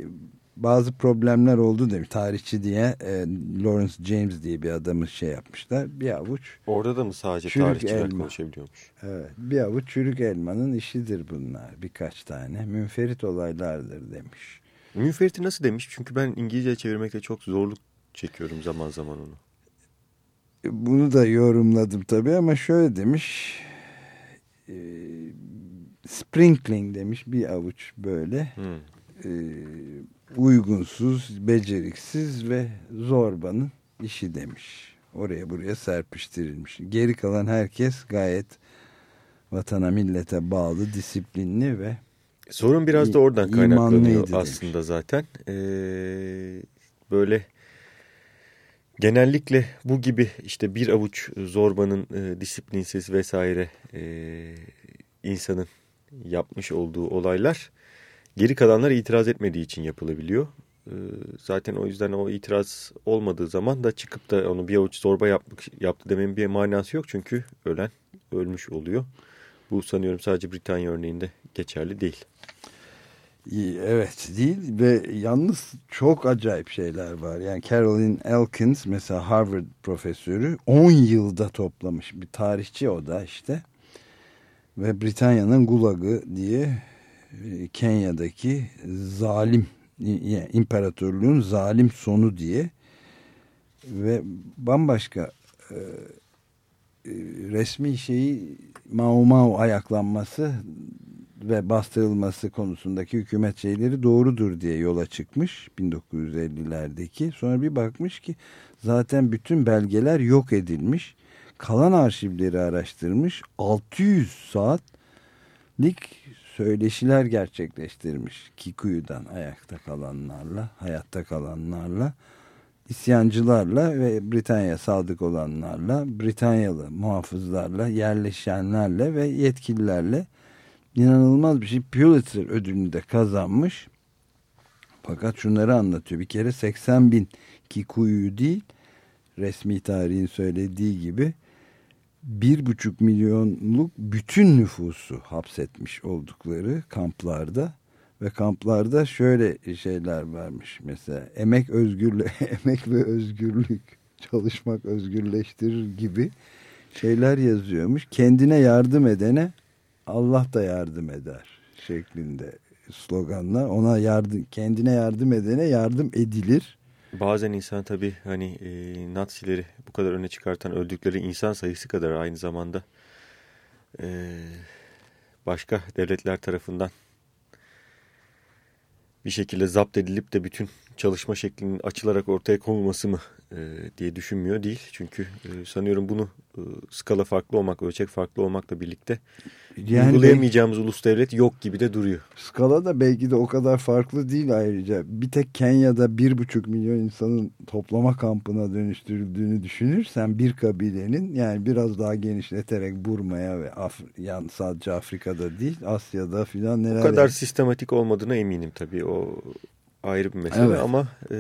bazı problemler oldu demiş. Tarihçi diye e, Lawrence James diye bir adamı şey yapmışlar. Bir avuç Orada da mı sadece tarihçiler elma. konuşabiliyormuş? Evet. Bir avuç çürük elmanın işidir bunlar. Birkaç tane. Münferit olaylardır demiş. Münferiti nasıl demiş? Çünkü ben İngilizce çevirmekte çok zorluk çekiyorum zaman zaman onu. Bunu da yorumladım tabii ama şöyle demiş. E, sprinkling demiş bir avuç böyle. Hmm. E, uygunsuz, beceriksiz ve zorbanın işi demiş. Oraya buraya serpiştirilmiş. Geri kalan herkes gayet vatana millete bağlı, disiplinli ve Sorun biraz da oradan kaynaklanıyor aslında demiş. zaten. Ee, böyle genellikle bu gibi işte bir avuç zorbanın e, disiplinsiz vesaire e, insanın yapmış olduğu olaylar Geri kalanlar itiraz etmediği için yapılabiliyor. Ee, zaten o yüzden o itiraz olmadığı zaman da çıkıp da onu bir avuç zorba yapmış, yaptı demenin bir manası yok. Çünkü ölen ölmüş oluyor. Bu sanıyorum sadece Britanya örneğinde geçerli değil. Evet değil ve yalnız çok acayip şeyler var. Yani Carolyn Elkins mesela Harvard profesörü 10 yılda toplamış bir tarihçi o da işte. Ve Britanya'nın Gulag'ı diye e, Kenya'daki zalim imparatorluğun zalim sonu diye ve bambaşka e, e, resmi şeyi Mao Mao ayaklanması ve bastırılması konusundaki hükümet şeyleri doğrudur diye yola çıkmış 1950'lerdeki. Sonra bir bakmış ki zaten bütün belgeler yok edilmiş. Kalan arşivleri araştırmış. 600 saatlik söyleşiler gerçekleştirmiş Kikuyu'dan ayakta kalanlarla, hayatta kalanlarla, isyancılarla ve Britanya sadık olanlarla, Britanyalı muhafızlarla, yerleşenlerle ve yetkililerle inanılmaz bir şey. Pulitzer ödülünü de kazanmış. Fakat şunları anlatıyor. Bir kere 80 bin Kikuyu değil, resmi tarihin söylediği gibi bir buçuk milyonluk bütün nüfusu hapsetmiş oldukları kamplarda ve kamplarda şöyle şeyler varmış mesela emek özgürlü emek ve özgürlük çalışmak özgürleştirir gibi şeyler yazıyormuş kendine yardım edene Allah da yardım eder şeklinde sloganlar. Ona yardım kendine yardım edene yardım edilir. Bazen insan tabii hani e, Nazileri bu kadar öne çıkartan öldükleri insan sayısı kadar aynı zamanda e, başka devletler tarafından bir şekilde zapt edilip de bütün çalışma şeklinin açılarak ortaya konulması mı e, diye düşünmüyor değil. Çünkü e, sanıyorum bunu e, skala farklı olmak, ölçek farklı olmakla birlikte yani uygulayamayacağımız belki, ulus devlet yok gibi de duruyor. Skala da belki de o kadar farklı değil ayrıca. Bir tek Kenya'da bir buçuk milyon insanın toplama kampına dönüştürüldüğünü düşünürsen bir kabilenin yani biraz daha genişleterek Burma'ya ve Af yani sadece Afrika'da değil Asya'da filan neler... O kadar yani. sistematik olmadığına eminim tabii o ayrı bir mesele evet. ama... E...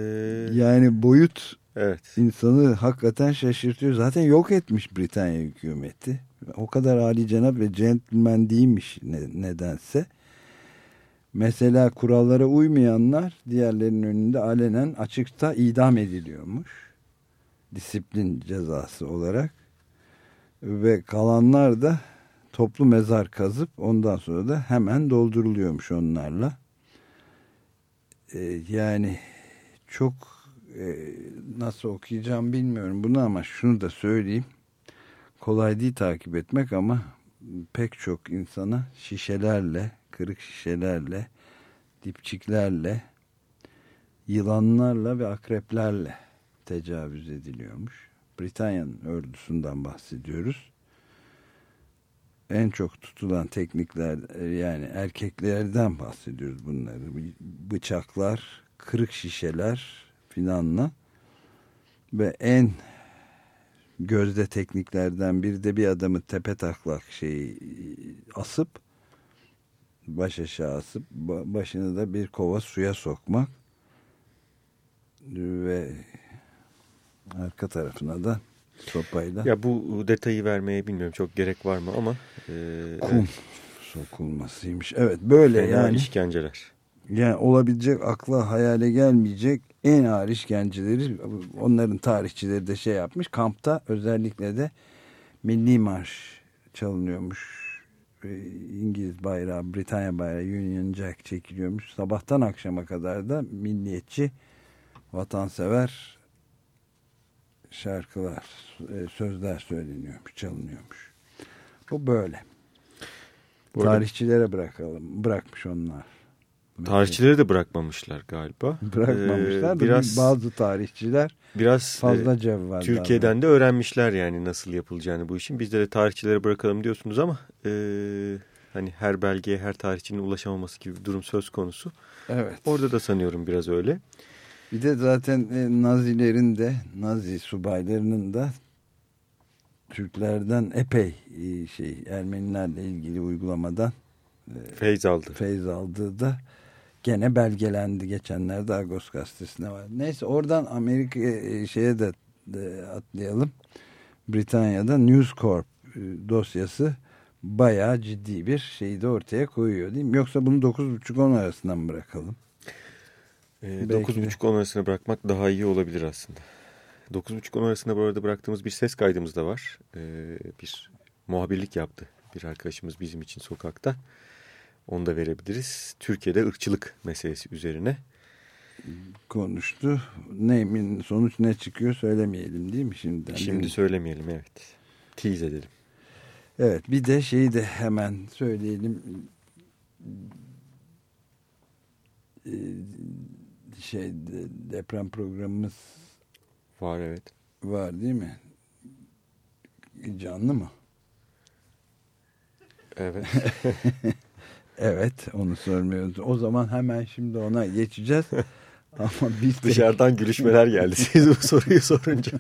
Yani boyut evet. insanı hakikaten şaşırtıyor. Zaten yok etmiş Britanya hükümeti. O kadar âli cenap ve centilmen değilmiş nedense. Mesela kurallara uymayanlar diğerlerinin önünde alenen açıkta idam ediliyormuş. Disiplin cezası olarak. Ve kalanlar da toplu mezar kazıp ondan sonra da hemen dolduruluyormuş onlarla. Ee, yani çok e, nasıl okuyacağım bilmiyorum bunu ama şunu da söyleyeyim. Kolay değil takip etmek ama pek çok insana şişelerle, kırık şişelerle, dipçiklerle, yılanlarla ve akreplerle tecavüz ediliyormuş. Britanya'nın ordusundan bahsediyoruz. En çok tutulan teknikler yani erkeklerden bahsediyoruz bunları. Bıçaklar, kırık şişeler filanla ve en gözde tekniklerden biri de bir adamı tepe taklak şeyi asıp baş aşağı asıp başını da bir kova suya sokmak ve arka tarafına da sopayla ya bu detayı vermeye bilmiyorum çok gerek var mı ama e, kum evet. sokulmasıymış. Evet böyle Fena yani işkenceler. Yani olabilecek akla hayale gelmeyecek en ağır işkenceleri onların tarihçileri de şey yapmış. Kampta özellikle de milli marş çalınıyormuş. İngiliz bayrağı, Britanya bayrağı, Union Jack çekiliyormuş. Sabahtan akşama kadar da milliyetçi, vatansever şarkılar, e, sözler söyleniyormuş, çalınıyormuş. Bu böyle. Burada, Tarihçilere bırakalım. Bırakmış onlar. Tarihçileri de bırakmamışlar galiba. Bırakmamışlar ee, biraz bazı tarihçiler biraz fazla e, cevval. Türkiye'den de öğrenmişler yani nasıl yapılacağını bu işin. Bizde de tarihçilere bırakalım diyorsunuz ama e, hani her belgeye her tarihçinin ulaşamaması gibi bir durum söz konusu. Evet. Orada da sanıyorum biraz öyle. Bir de zaten e, Nazilerin de Nazi subaylarının da Türklerden epey e, şey Ermenilerle ilgili uygulamadan e, feyz aldı. Feyz aldığı da gene belgelendi geçenlerde Agos gazetesinde var. Neyse oradan Amerika e, şeye de, de atlayalım. Britanya'da News Corp e, dosyası bayağı ciddi bir şeyi de ortaya koyuyor değil mi? Yoksa bunu 9.30-10 arasından bırakalım? E, 9.30-10 arasına bırakmak daha iyi olabilir aslında. 9.30-10 arasında bu arada bıraktığımız bir ses kaydımız da var. Ee, bir muhabirlik yaptı bir arkadaşımız bizim için sokakta. Onu da verebiliriz. Türkiye'de ırkçılık meselesi üzerine konuştu. Neyin sonuç ne çıkıyor söylemeyelim değil mi şimdiden? Şimdi söylemeyelim evet. Tease edelim. Evet bir de şeyi de hemen söyleyelim. Ee, şey deprem programımız var evet. Var değil mi? Canlı mı? Evet. Evet onu sormuyoruz. O zaman hemen şimdi ona geçeceğiz. Ama biz Dışarıdan gülüşmeler geldi siz bu soruyu sorunca.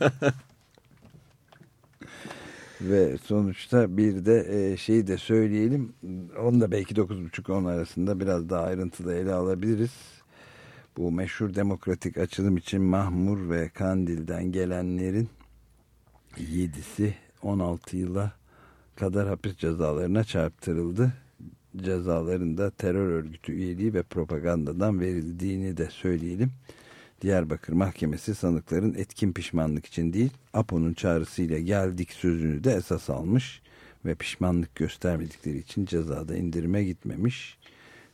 Ve sonuçta bir de e, şeyi de söyleyelim. Onu da belki 9.30-10 arasında biraz daha ayrıntılı ele alabiliriz. Bu meşhur demokratik açılım için Mahmur ve Kandil'den gelenlerin 7'si 16 yıla kadar hapis cezalarına çarptırıldı cezalarında terör örgütü üyeliği ve propagandadan verildiğini de söyleyelim. Diyarbakır Mahkemesi sanıkların etkin pişmanlık için değil, APO'nun çağrısıyla geldik sözünü de esas almış ve pişmanlık göstermedikleri için cezada indirime gitmemiş.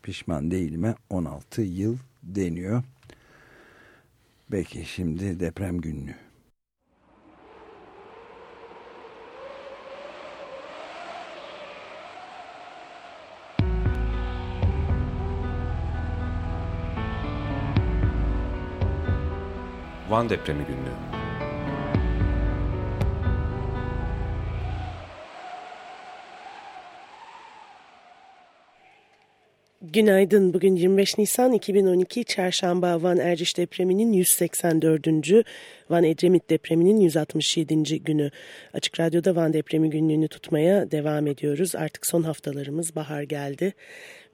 Pişman değilime 16 yıl deniyor. Peki şimdi deprem günlüğü. Van Depremi Günlüğü Günaydın. Bugün 25 Nisan 2012 Çarşamba Van Erciş depreminin 184. Van Edremit depreminin 167. günü. Açık Radyo'da Van depremi günlüğünü tutmaya devam ediyoruz. Artık son haftalarımız bahar geldi.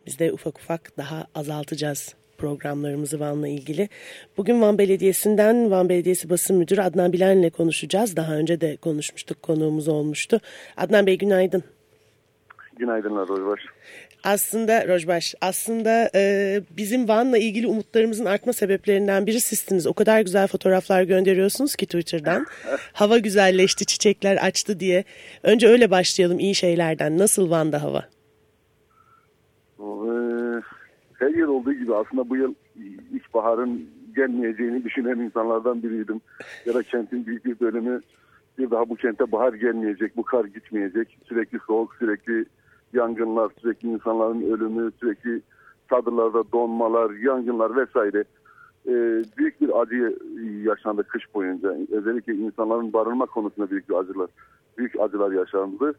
Biz de ufak ufak daha azaltacağız programlarımızı Van'la ilgili. Bugün Van Belediyesi'nden Van Belediyesi Basın Müdürü Adnan Bilen'le konuşacağız. Daha önce de konuşmuştuk, konuğumuz olmuştu. Adnan Bey günaydın. Günaydınlar Uyvar. Aslında Rojbaş, aslında e, bizim Van'la ilgili umutlarımızın artma sebeplerinden biri sizsiniz. O kadar güzel fotoğraflar gönderiyorsunuz ki Twitter'dan. hava güzelleşti, çiçekler açtı diye. Önce öyle başlayalım iyi şeylerden. Nasıl Van'da hava? Ee, her yer olduğu gibi aslında bu yıl ilkbaharın gelmeyeceğini düşünen insanlardan biriydim. Ya da kentin büyük bir bölümü bir daha bu kente bahar gelmeyecek, bu kar gitmeyecek. Sürekli soğuk, sürekli yangınlar, sürekli insanların ölümü, sürekli çadırlarda donmalar, yangınlar vesaire. Ee, büyük bir acı yaşandı kış boyunca. Özellikle insanların barınma konusunda büyük bir acılar, büyük acılar yaşandı.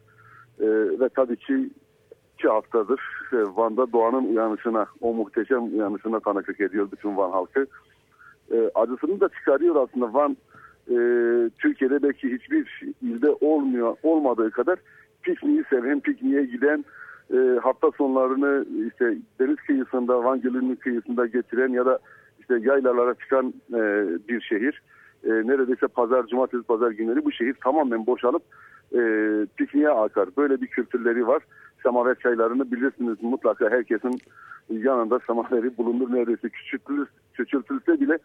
Ee, ve tabii ki iki haftadır e, Van'da doğanın uyanışına, o muhteşem uyanışına tanıklık ediyor bütün Van halkı. E, acısını da çıkarıyor aslında Van e, Türkiye'de belki hiçbir ilde olmuyor olmadığı kadar pikniği seven, pikniğe giden, e, hafta sonlarını işte deniz kıyısında, Van Gölü'nün kıyısında geçiren ya da işte yaylalara çıkan e, bir şehir. E, neredeyse pazar, cumartesi pazar günleri bu şehir tamamen boşalıp e, pikniğe akar. Böyle bir kültürleri var. Semaver çaylarını bilirsiniz mutlaka herkesin yanında semaveri bulunur neredeyse küçültülür, küçültülse bile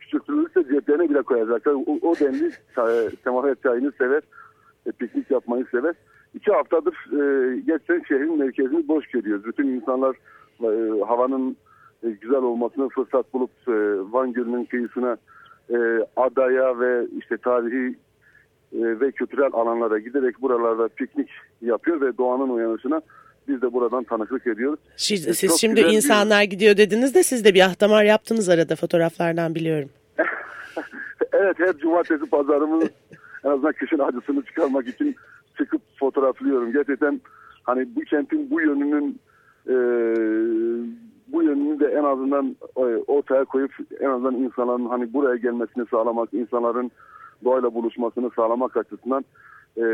küçültülürse ceplerine bile koyacaklar. O, o denli çay, çayını sever, e, piknik yapmayı sever. İki haftadır e, geçen şehrin merkezini boş görüyoruz. Bütün insanlar e, havanın e, güzel olmasını fırsat bulup e, Van Gölü'nün kıyısına e, adaya ve işte tarihi e, ve kültürel alanlara giderek buralarda piknik yapıyor ve doğanın uyanışına biz de buradan tanıklık ediyoruz. Siz, E, siz şimdi güzel bir- insanlar gidiyor dediniz de siz de bir ahtamar yaptınız arada fotoğraflardan biliyorum. evet her cumartesi pazarımız en azından kışın acısını çıkarmak için çıkıp fotoğraflıyorum. Gerçekten hani bu kentin bu yönünün e, bu yönünü de en azından e, ortaya koyup en azından insanların hani buraya gelmesini sağlamak, insanların doğayla buluşmasını sağlamak açısından e,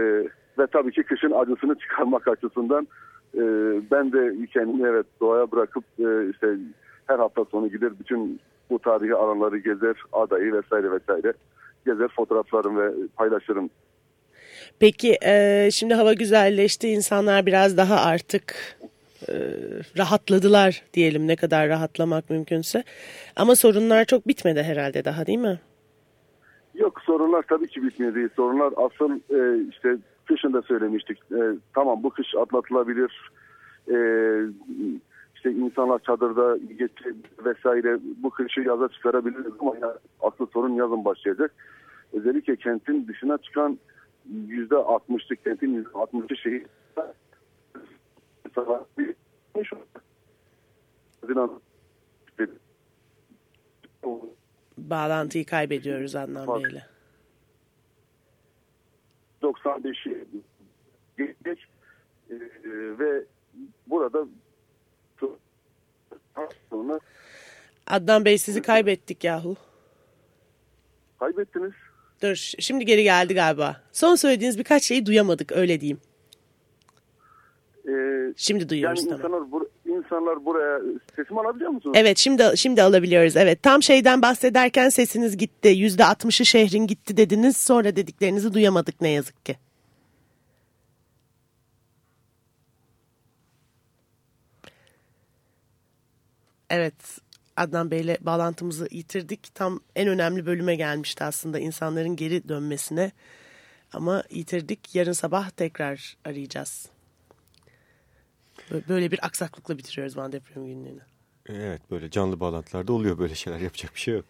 ve tabii ki kışın acısını çıkarmak açısından e, ben de kendimi evet doğaya bırakıp e, işte her hafta sonu gider bütün bu tarihi alanları gezer, adayı vesaire vesaire gezer fotoğraflarım ve paylaşırım. Peki e, şimdi hava güzelleşti insanlar biraz daha artık e, rahatladılar diyelim ne kadar rahatlamak mümkünse. Ama sorunlar çok bitmedi herhalde daha değil mi? Yok sorunlar tabii ki bitmedi. Sorunlar asıl e, işte kışın da söylemiştik. E, tamam bu kış atlatılabilir. E, işte insanlar çadırda geçir vesaire bu kışı yaza çıkarabiliriz ama ya, asıl sorun yazın başlayacak. Özellikle kentin dışına çıkan yüzde altmışlık kentin yüzde altmışı şehir. Bağlantıyı kaybediyoruz Adnan. Bey'le. 95'i geçecek Ee, ve burada sonra Adnan Bey sizi kaybettik yahu. kaybettiniz. Dur şimdi geri geldi galiba. Son söylediğiniz birkaç şeyi duyamadık öyle diyeyim. Ee, Şimdi yani duyuyoruz tamam. insanlar bur insanlar buraya sesimi alabiliyor musunuz? Evet şimdi şimdi alabiliyoruz. Evet tam şeyden bahsederken sesiniz gitti. Yüzde altmışı şehrin gitti dediniz. Sonra dediklerinizi duyamadık ne yazık ki. Evet Adnan Bey'le bağlantımızı yitirdik. Tam en önemli bölüme gelmişti aslında insanların geri dönmesine. Ama yitirdik. Yarın sabah tekrar arayacağız. Bö- Böyle bir aksaklıkla bitiriyoruz Van depremi günlüğünü. Evet böyle canlı bağlantılarda oluyor böyle şeyler yapacak bir şey yok.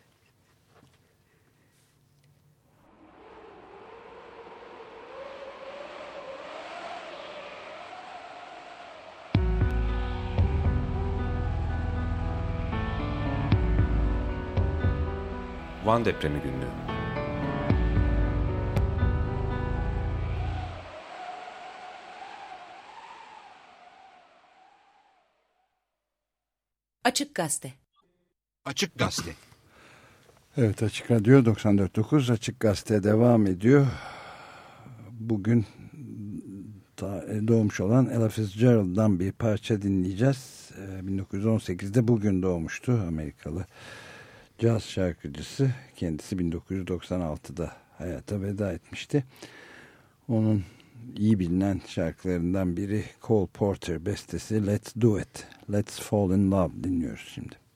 Van depremi günlüğü. Açık Gazete. Açık Gazete. Evet Açık Radyo 94.9 Açık Gazete devam ediyor. Bugün ta- doğmuş olan Ella Fitzgerald'dan bir parça dinleyeceğiz. Ee, 1918'de bugün doğmuştu Amerikalı caz şarkıcısı. Kendisi 1996'da hayata veda etmişti. Onun iyi bilinen şarkılarından biri Cole Porter bestesi Let's Do It. Let's Fall in Love dinliyoruz şimdi.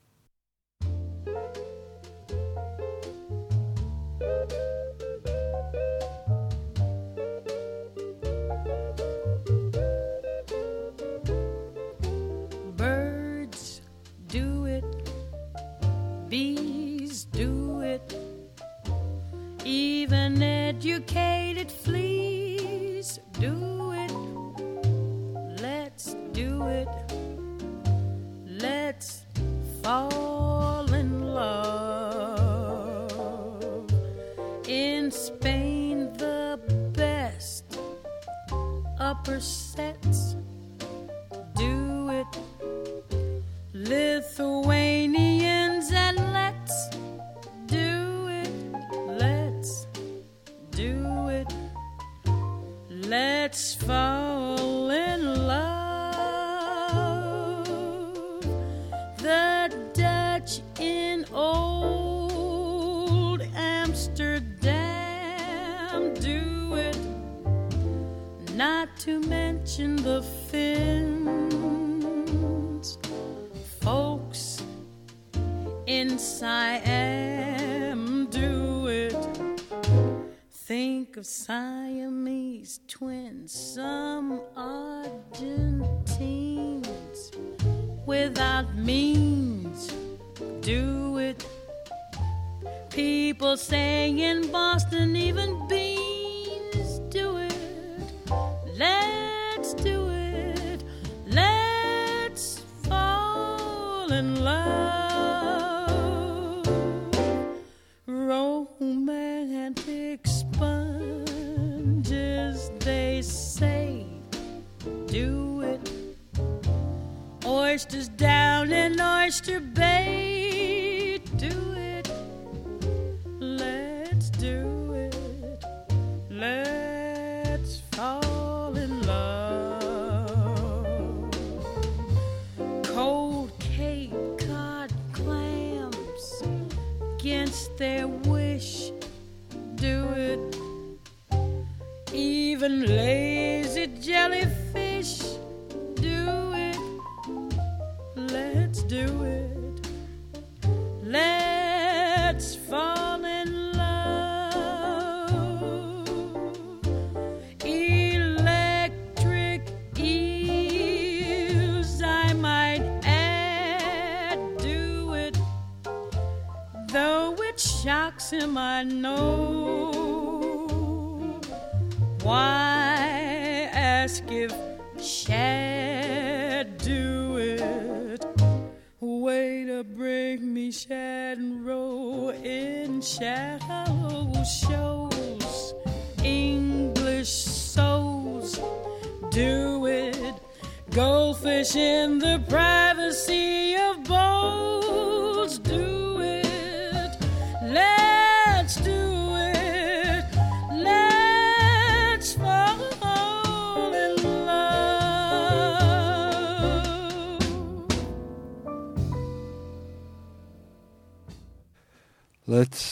Educated fleas do it. Let's do it.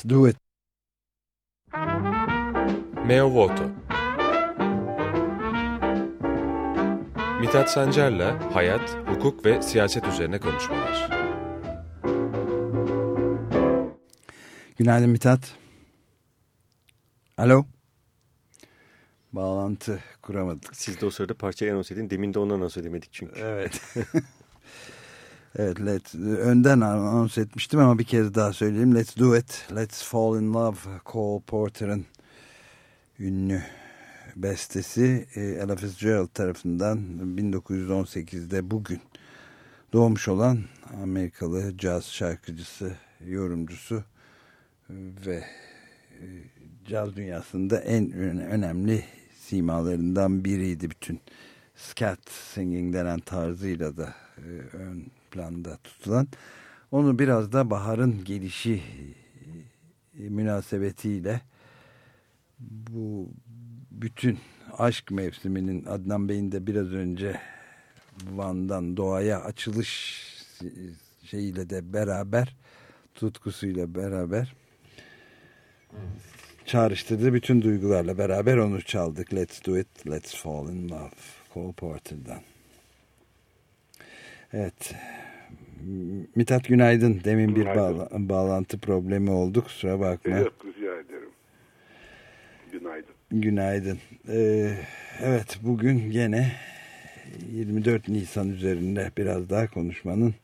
Let's Do It. Meo Voto Mithat Sancar'la hayat, hukuk ve siyaset üzerine konuşmalar. Günaydın Mithat. Alo. Bağlantı kuramadık. Siz de o sırada parçayı anons edin. Demin de onu anons edemedik çünkü. Evet. evet, let, önden anons etmiştim ama bir kez daha söyleyeyim. Let's do it. Let's fall in love. Cole Porter'ın ünlü bestesi e, Ella Fitzgerald tarafından 1918'de bugün doğmuş olan Amerikalı caz şarkıcısı, yorumcusu ve e, caz dünyasında en önemli simalarından biriydi bütün scat singing denen tarzıyla da e, ön planda tutulan. Onu biraz da baharın gelişi e, münasebetiyle bu bütün aşk mevsiminin Adnan Bey'in de biraz önce Van'dan doğaya açılış şeyiyle de beraber tutkusuyla beraber çağrıştırdığı bütün duygularla beraber onu çaldık. Let's do it, let's fall in love. Cole Porter'dan. Evet. Mithat günaydın. Demin bir Günaydın. bağla- bağlantı problemi oldu. Kusura bakma. Yok rica ederim. Günaydın. Günaydın. Ee, evet bugün gene 24 Nisan üzerinde biraz daha konuşmanın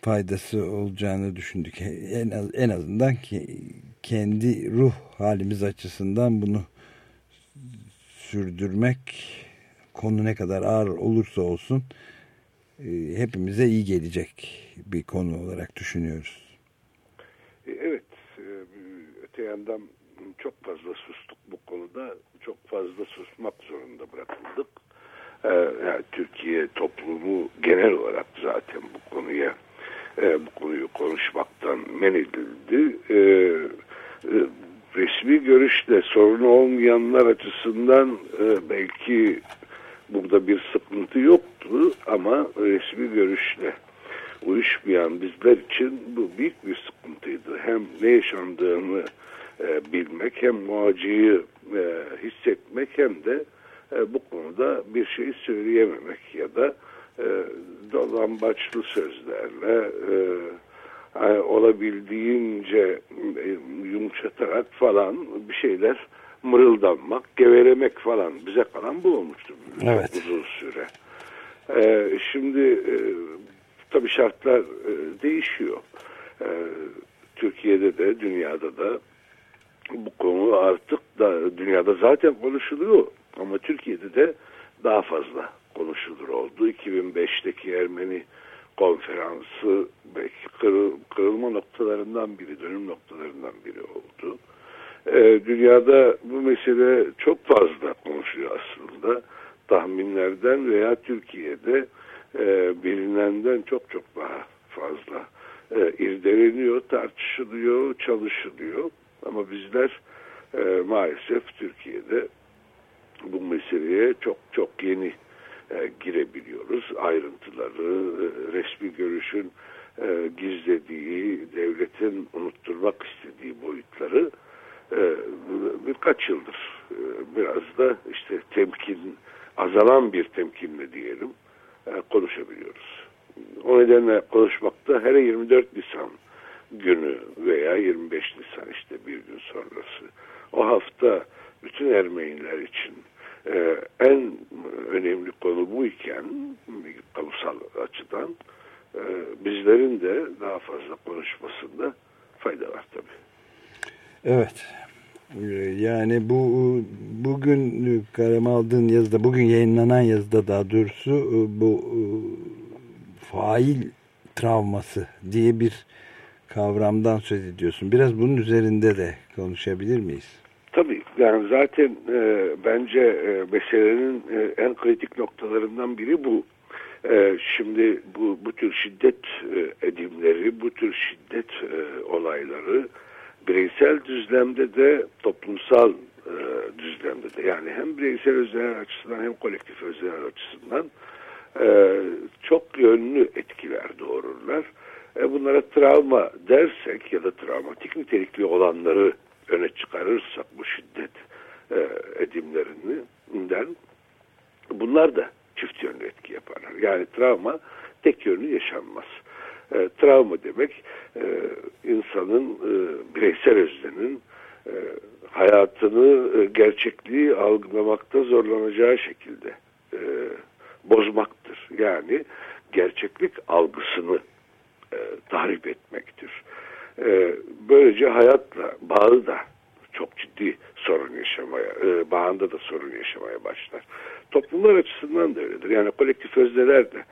faydası olacağını düşündük. En, az, en azından ki kendi ruh halimiz açısından bunu sürdürmek konu ne kadar ağır olursa olsun hepimize iyi gelecek bir konu olarak düşünüyoruz. E, Evet, e, öte yandan çok fazla sustuk bu konuda. Çok fazla susmak zorunda bırakıldık. E, Yani Türkiye toplumu genel olarak zaten bu konuya bu konuyu konuşmaktan men edildi. Resmi görüşte sorun olmayanlar açısından belki burada bir sıkıntı yoktu ama resmi görüşle uyuşmayan bizler için bu büyük bir sıkıntıydı. Hem ne yaşandığını e, bilmek hem bu acıyı e, hissetmek hem de e, bu konuda bir şey söyleyememek ya da e, dolambaçlı sözlerle e, e, olabildiğince e, yumuşatarak falan bir şeyler mırıldanmak, gevelemek falan bize kalan bu olmuştu Evet. uzun süre. E, şimdi e, tabii şartlar e, değişiyor. E, Türkiye'de de dünyada da bu konu artık da dünyada zaten konuşuluyor ama Türkiye'de de daha fazla konuşulur oldu. 2005'teki Ermeni konferansı belki kırıl- kırılma noktalarından biri, dönüm noktalarından biri oldu. Ee, dünyada bu mesele çok fazla konuşuluyor aslında. Tahminlerden veya Türkiye'de e, bilinenden çok çok daha fazla e, irdeleniyor, tartışılıyor, çalışılıyor. Ama bizler e, maalesef Türkiye'de bu meseleye çok çok yeni e, girebiliyoruz. Ayrıntıları, e, resmi görüşün e, gizlediği, devletin unutturmak istediği boyutları e, birkaç yıldır e, biraz da işte temkin, azalan bir temkinle diyelim e, konuşabiliyoruz. O nedenle konuşmakta her 24 Nisan günü veya 25 Nisan işte bir gün sonrası o hafta bütün Ermeniler için e, en önemli konu bu iken kamusal açıdan bizlerin de daha fazla konuşmasında fayda var tabii. Evet. Ee, Yani bu bugün kaleme aldığın yazıda, bugün yayınlanan yazıda daha doğrusu e, bu e, fail travması diye bir kavramdan söz ediyorsun. Biraz bunun üzerinde de konuşabilir miyiz? Tabii yani zaten e, bence e, meselenin e, en kritik noktalarından biri bu. E, şimdi bu bu tür şiddet e, edimleri, bu tür şiddet e, olayları bireysel düzlemde de toplumsal e, düzlemde de yani hem bireysel özel açısından hem kolektif özel açısından e, çok yönlü etkiler doğururlar. E, bunlara travma dersek ya da travmatik nitelikli olanları öne çıkarırsak bu şiddet e, edimlerinden bunlar da çift yönlü etki yaparlar. Yani travma tek yönlü yaşanmaz. E, travma demek e, insanın e, bireysel öznenin e, hayatını e, gerçekliği algılamakta zorlanacağı şekilde e, bozmaktır. Yani gerçeklik algısını e, tahrip etmektir. E, böylece hayatla bağı da çok ciddi sorun yaşamaya, e, bağında da sorun yaşamaya başlar. Toplumlar açısından da öyledir. Yani kolektif özneler de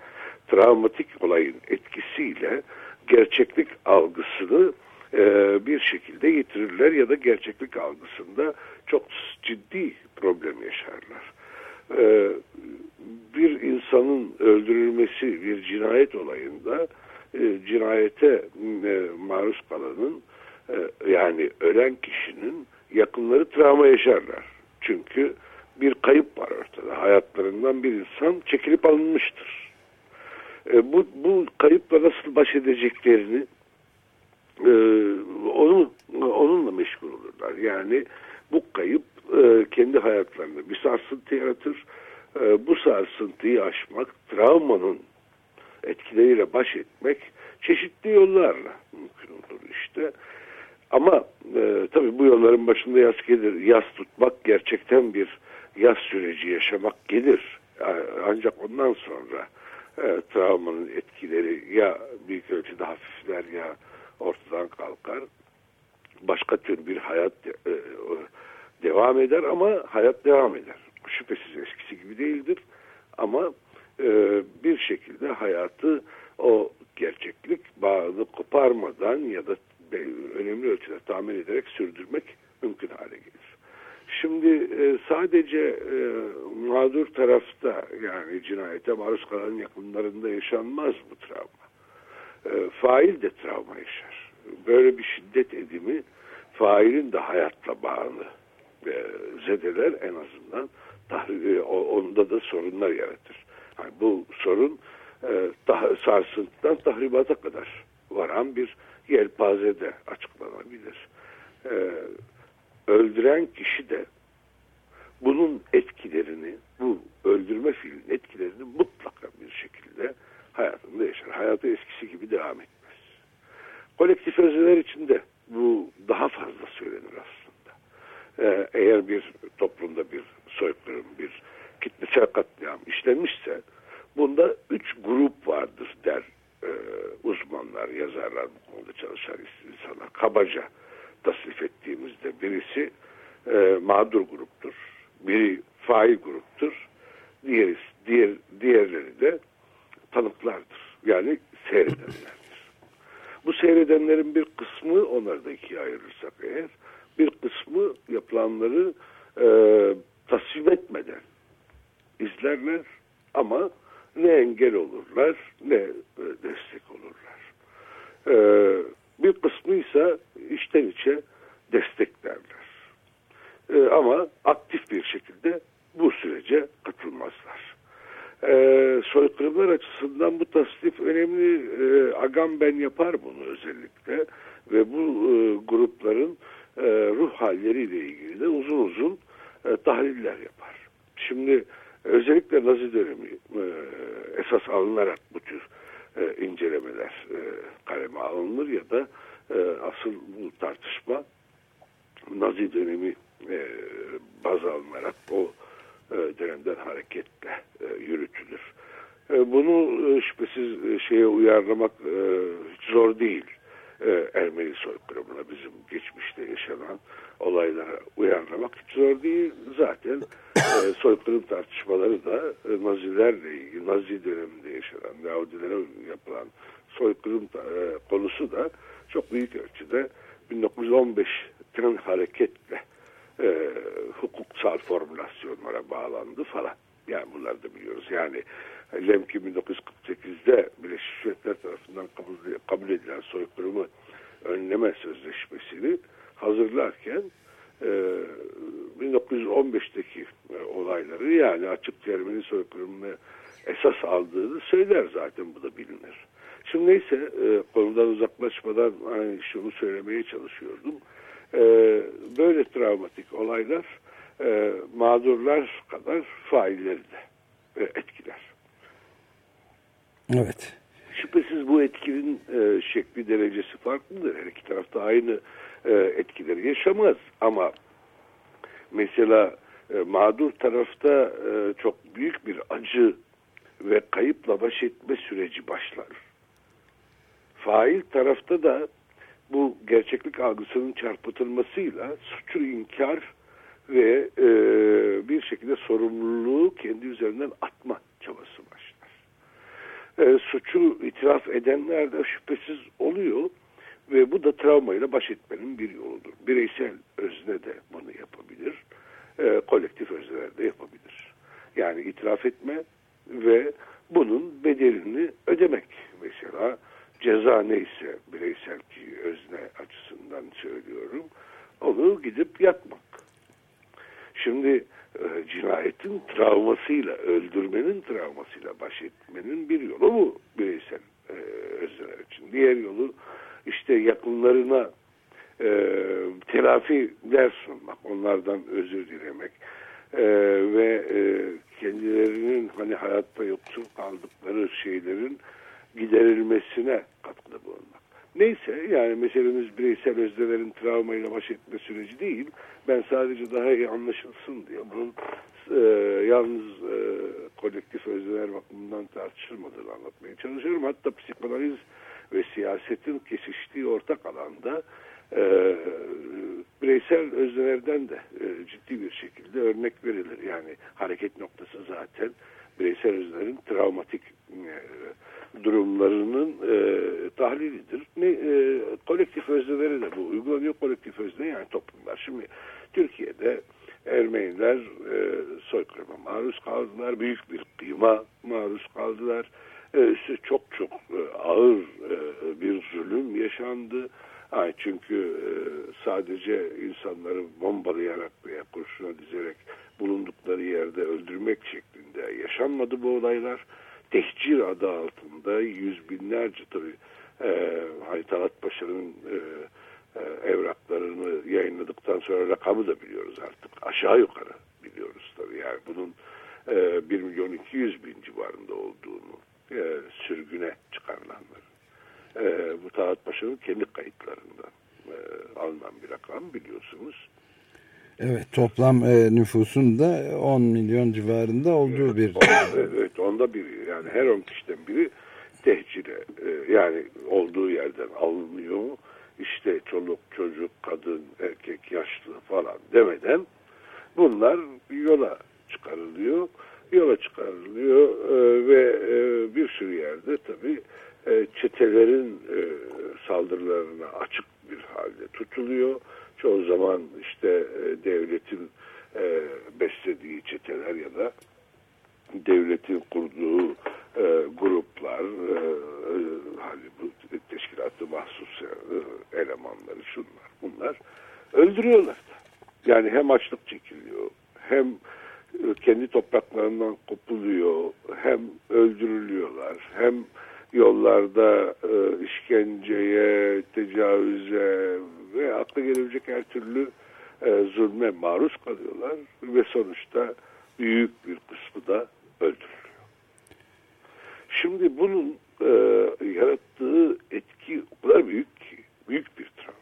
travmatik olayın etkisiyle gerçeklik algısını e, bir şekilde yitirirler ya da gerçeklik algısında çok ciddi problem yaşarlar. E, bir insanın öldürülmesi bir cinayet olayında e, cinayete e, maruz kalanın e, yani ölen kişinin yakınları travma yaşarlar. Çünkü bir kayıp var ortada. Hayatlarından bir insan çekilip alınmıştır. E, bu, bu kayıpla nasıl baş edeceklerini e, onu onunla meşgul olurlar. Yani bu kayıp e, kendi hayatlarında bir sarsıntı yaratır. E, bu sarsıntıyı aşmak, travmanın etkileriyle baş etmek çeşitli yollarla mümkün olur işte. Ama e, tabii bu yolların başında yaz gelir. Yaz tutmak gerçekten bir yaz süreci yaşamak gelir. Ancak ondan sonra e, travmanın etkileri ya büyük ölçüde hafifler ya ortadan kalkar. Başka tür bir hayat e, e, devam eder ama hayat devam eder. Şüphesiz eskisi gibi değildir ama e, bir şekilde hayatı o gerçeklik bağını koparmadan ya da önemli ölçüde tahmin ederek sürdürmek mümkün hale gelir. Şimdi e, sadece e, mağdur tarafta yani cinayete maruz kalan yakınlarında yaşanmaz bu travma. E, fail de travma yaşar. Böyle bir şiddet edimi failin de hayatla bağını e, zedeler en azından tahri- e, onda da sorunlar yaratır. Yani bu sorun e, tah- sarsıntıdan tahribata kadar varan bir yelpazede açıklanabilir. E, öldüren kişi de bunun etkilerini, bu öldürme fiilinin etkilerini mutlaka bir şekilde hayatında yaşar. Hayatı eskisi gibi devam etmez. Kolektif özneler için de bu daha fazla söylenir aslında. Ee, eğer bir toplumda bir soykırım, bir kitlesel katliam işlenmişse bunda üç grup vardır der e, uzmanlar, yazarlar bu konuda çalışan insanlar. Kabaca tasnif ettiğimizde birisi e, mağdur gruptur, biri fail gruptur, diğeri, diğer, diğerleri de tanıklardır. Yani seyredenlerdir. Bu seyredenlerin bir kısmı onları da ikiye ayırırsak eğer bir kısmı yapılanları e, tasvip etmeden izlerler ama ne engel olurlar ne e, destek olurlar. E, bir kısmı ise içten içe desteklerler. E, ama aktif bir şekilde bu sürece katılmazlar. E, soykırımlar açısından bu tasnif önemli. E, Agamben yapar bunu özellikle ve bu e, grupların e, ruh halleriyle ilgili de uzun uzun e, tahliller yapar. Şimdi özellikle Nazi dönemi e, esas alınarak bu tür e, incelemeler e, kaleme alınır ya da e, asıl bu tartışma Nazi dönemi e, baz alınarak o e, dönemden hareketle e, yürütülür. E, bunu e, şüphesiz e, şeye uyarlamak e, zor değil. E, Ermeni soykırımına bizim geçmişte yaşanan olaylara uyarlamak hiç zor değil. Zaten e, soykırım tartışmaları da e, Nazilerle ilgili, Nazi döneminde yaşanan, Yahudilere yapılan soykırım e, konusu da çok büyük ölçüde 1915'ten hareketle e, hukuksal formülasyonlara bağlandı falan. Yani bunları da biliyoruz. Yani Lemki 1948'de Birleşmiş Milletler tarafından kabul, kabul edilen soykırımı önleme sözleşmesini hazırlarken 1915'teki e, olayları yani açık Ermeni soykırımını esas aldığını söyler zaten bu da bilinir. Şimdi neyse e, konudan uzaklaşmadan hani şunu söylemeye çalışıyordum. E, böyle travmatik olaylar mağdurlar kadar failleri de etkiler. Evet. Şüphesiz bu etkinin şekli derecesi farklıdır. Her iki tarafta aynı e, etkileri yaşamaz. Ama mesela e, mağdur tarafta e, çok büyük bir acı ve kayıpla baş etme süreci başlar. Fail tarafta da bu gerçeklik algısının çarpıtılmasıyla suçu inkar ve e, bir şekilde sorumluluğu kendi üzerinden atma çabası başlar. E, suçu itiraf edenler de şüphesiz oluyor ve bu da travmayla baş etmenin bir yoludur. Bireysel özne de bunu yapabilir, e, kolektif özneler de yapabilir. Yani itiraf etme ve bunun bedelini ödemek mesela ceza neyse bireysel ki özne açısından söylüyorum onu gidip yatmak. Şimdi e, cinayetin travmasıyla, öldürmenin travmasıyla baş etmenin bir yolu bu bireysel e, özneler için. Diğer yolu işte yakınlarına e, telafiler sunmak, onlardan özür dilemek e, ve e, kendilerinin hani hayatta yoksul kaldıkları şeylerin giderilmesine katkıda bulunmak. Neyse yani meselemiz bireysel öznelerin travmayla baş etme süreci değil. Ben sadece daha iyi anlaşılsın diye bunun e, yalnız e, kolektif özneler bakımından tartışılmadığını anlatmaya çalışıyorum. Hatta psikanaliz siyasetin kesiştiği ortak alanda e, bireysel öznelerden de e, ciddi bir şekilde örnek verilir. Yani hareket noktası zaten bireysel öznelerin travmatik e, durumlarının e, tahlilidir. Ne, e, kolektif öznelere de bu uygulanıyor. Kolektif özne yani toplumlar. Şimdi Türkiye'de Ermeniler e, soykırıma maruz kaldılar. Büyük bir kıyma maruz kaldılar. Çok çok e, ağır e, bir zulüm yaşandı. Çünkü e, sadece insanları bombalayarak veya kurşuna dizerek bulundukları yerde öldürmek şeklinde yaşanmadı bu olaylar. Tehcir adı altında yüz binlerce tabii e, hani Talat Paşa'nın e, e, evraklarını yayınladıktan sonra rakamı da biliyoruz artık. Aşağı yukarı biliyoruz tabii yani bunun e, 1 milyon 200 bin civarında olduğunu e, sürgüne çıkarılanlar. E, bu Talat Paşa'nın kendi kayıtlarından e, alınan bir rakam biliyorsunuz. Evet toplam e, nüfusun da 10 milyon civarında olduğu bir... Evet, onda biri yani her 10 kişiden biri tehcire e, yani olduğu yerden alınıyor. İşte çoluk, çocuk, kadın, erkek, yaşlı falan demeden bunlar yola çıkarılıyor. Yola çıkarılıyor e, ve e, bir sürü yerde tabii e, çetelerin saldırılarına açık bir halde tutuluyor. Çoğu zaman işte devletin beslediği çeteler ya da devletin kurduğu gruplar, e, hani bu teşkilatı mahsus elemanları şunlar bunlar öldürüyorlar. Yani hem açlık çekiliyor hem kendi topraklarından kopuluyor hem öldürülüyorlar hem yollarda e, işkenceye, tecavüze ve akla gelebilecek her türlü e, zulme maruz kalıyorlar ve sonuçta büyük bir kısmı da öldürülüyor. Şimdi bunun e, yarattığı etki o kadar büyük ki, büyük bir travma.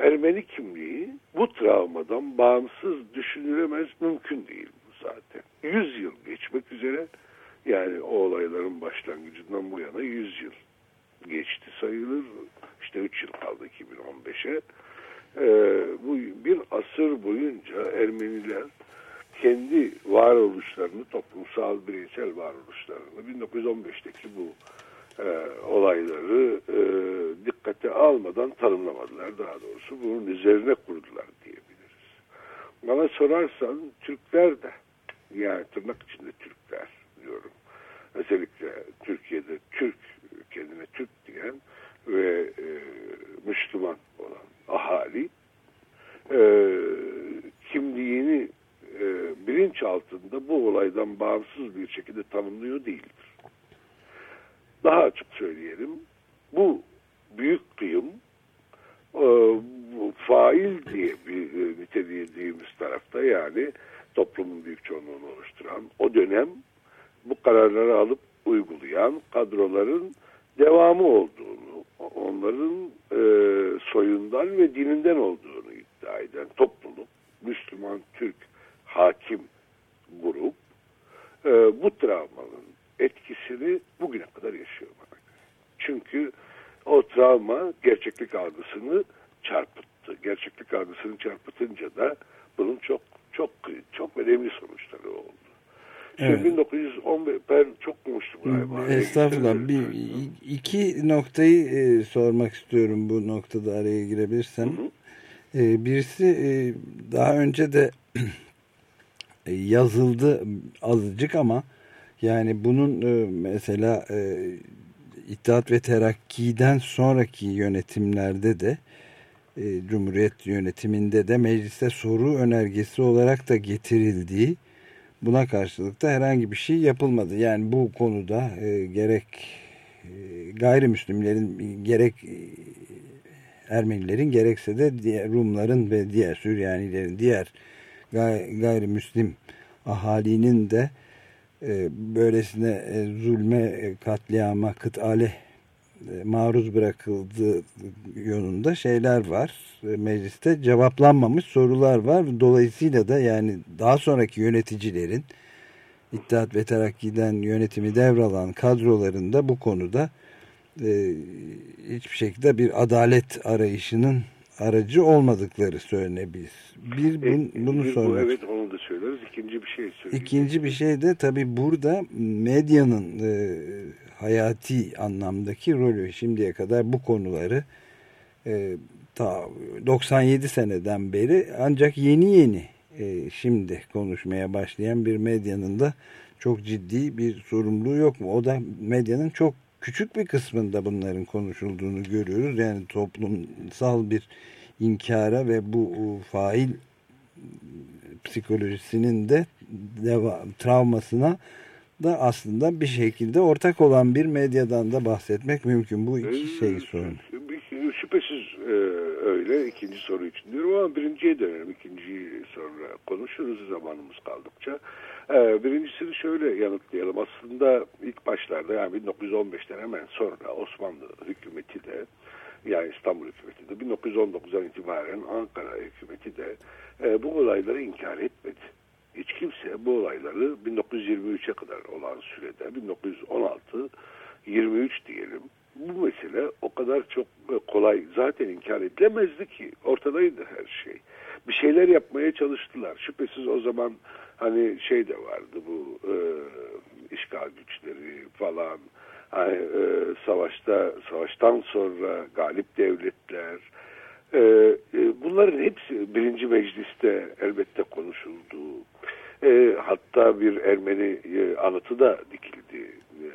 Ermeni kimliği bu travmadan bağımsız düşünülemez mümkün değil zaten. Yüz yıl geçmek üzere yani o olayların başlangıcından bu yana 100 yıl geçti sayılır. İşte 3 yıl kaldı 2015'e. Ee, bu bir asır boyunca Ermeniler kendi varoluşlarını, toplumsal bireysel varoluşlarını 1915'teki bu e, olayları e, dikkate almadan tanımlamadılar. Daha doğrusu bunun üzerine kurdular diyebiliriz. Bana sorarsan Türkler de yani tırnak içinde Türkler diyorum. Özellikle Türkiye'de Türk, kendine Türk diyen ve e, Müslüman olan ahali e, kimliğini e, bilinç altında bu olaydan bağımsız bir şekilde tanımlıyor değildir. Daha açık söyleyelim. Bu büyük kıyım e, fail diye bir e, nitelediğimiz tarafta yani toplumun büyük çoğunluğunu oluşturan o dönem bu kararları alıp uygulayan kadroların devamı olduğunu, onların e, soyundan ve dininden olduğunu iddia eden topluluk, Müslüman, Türk, hakim grup e, bu travmanın etkisini bugüne kadar yaşıyor bana göre. Çünkü o travma gerçeklik algısını çarpıttı. Gerçeklik algısını çarpıtınca da bunun çok çok çok önemli sonuçları oldu. Evet. Şimdi 1915 ben çok konuştum galiba. Estağfurullah. Bir, iki noktayı e, sormak istiyorum bu noktada araya girebilirsem. Hı hı. E, birisi e, daha önce de e, yazıldı azıcık ama yani bunun e, mesela e, İttihat ve Terakki'den sonraki yönetimlerde de e, Cumhuriyet yönetiminde de mecliste soru önergesi olarak da getirildiği buna karşılık da herhangi bir şey yapılmadı. Yani bu konuda e, gerek e, gayrimüslimlerin gerek e, Ermenilerin gerekse de diğer Rumların ve diğer Süryanilerin diğer gay, gayrimüslim ahalinin de e, böylesine e, zulme, e, katliama, kıtale e, maruz bırakıldığı yönünde şeyler var. E, Mecliste cevaplanmamış sorular var. Dolayısıyla da yani daha sonraki yöneticilerin İttihat ve Terakki'den yönetimi devralan kadrolarında bu konuda e, hiçbir şekilde bir adalet arayışının aracı olmadıkları söylenebilir. Bir bun, bunu Bu, sormak. evet onu da söyleriz. İkinci bir şey söyleyeyim. İkinci bir şey de tabii burada medyanın e, hayati anlamdaki rolü şimdiye kadar bu konuları e, ta 97 seneden beri ancak yeni yeni e, şimdi konuşmaya başlayan bir medyanın da çok ciddi bir sorumluluğu yok mu? O da medyanın çok küçük bir kısmında bunların konuşulduğunu görüyoruz. Yani toplumsal bir inkara ve bu e, fail psikolojisinin de devam, travmasına da aslında bir şekilde ortak olan bir medyadan da bahsetmek mümkün. Bu iki şey sorun. Bir- Şüphesiz e, öyle. İkinci soru için diyorum ama birinciye dönelim. İkinciyi sonra konuşuruz zamanımız kaldıkça. E, birincisini şöyle yanıtlayalım. Aslında ilk başlarda yani 1915'ten hemen sonra Osmanlı hükümeti de yani İstanbul hükümeti de 1919'dan itibaren Ankara hükümeti de e, bu olayları inkar etmedi. Hiç kimse bu olayları 1923'e kadar olan sürede 1916 23 diyelim bu mesele o kadar çok e, kolay zaten inkar edilemezdi ki ortadaydı her şey. Bir şeyler yapmaya çalıştılar. Şüphesiz o zaman hani şey de vardı bu e, işgal güçleri falan hani, e, savaşta savaştan sonra galip devletler e, e, bunların hepsi birinci mecliste elbette konuşuldu. E, hatta bir Ermeni e, anıtı da dikildi e,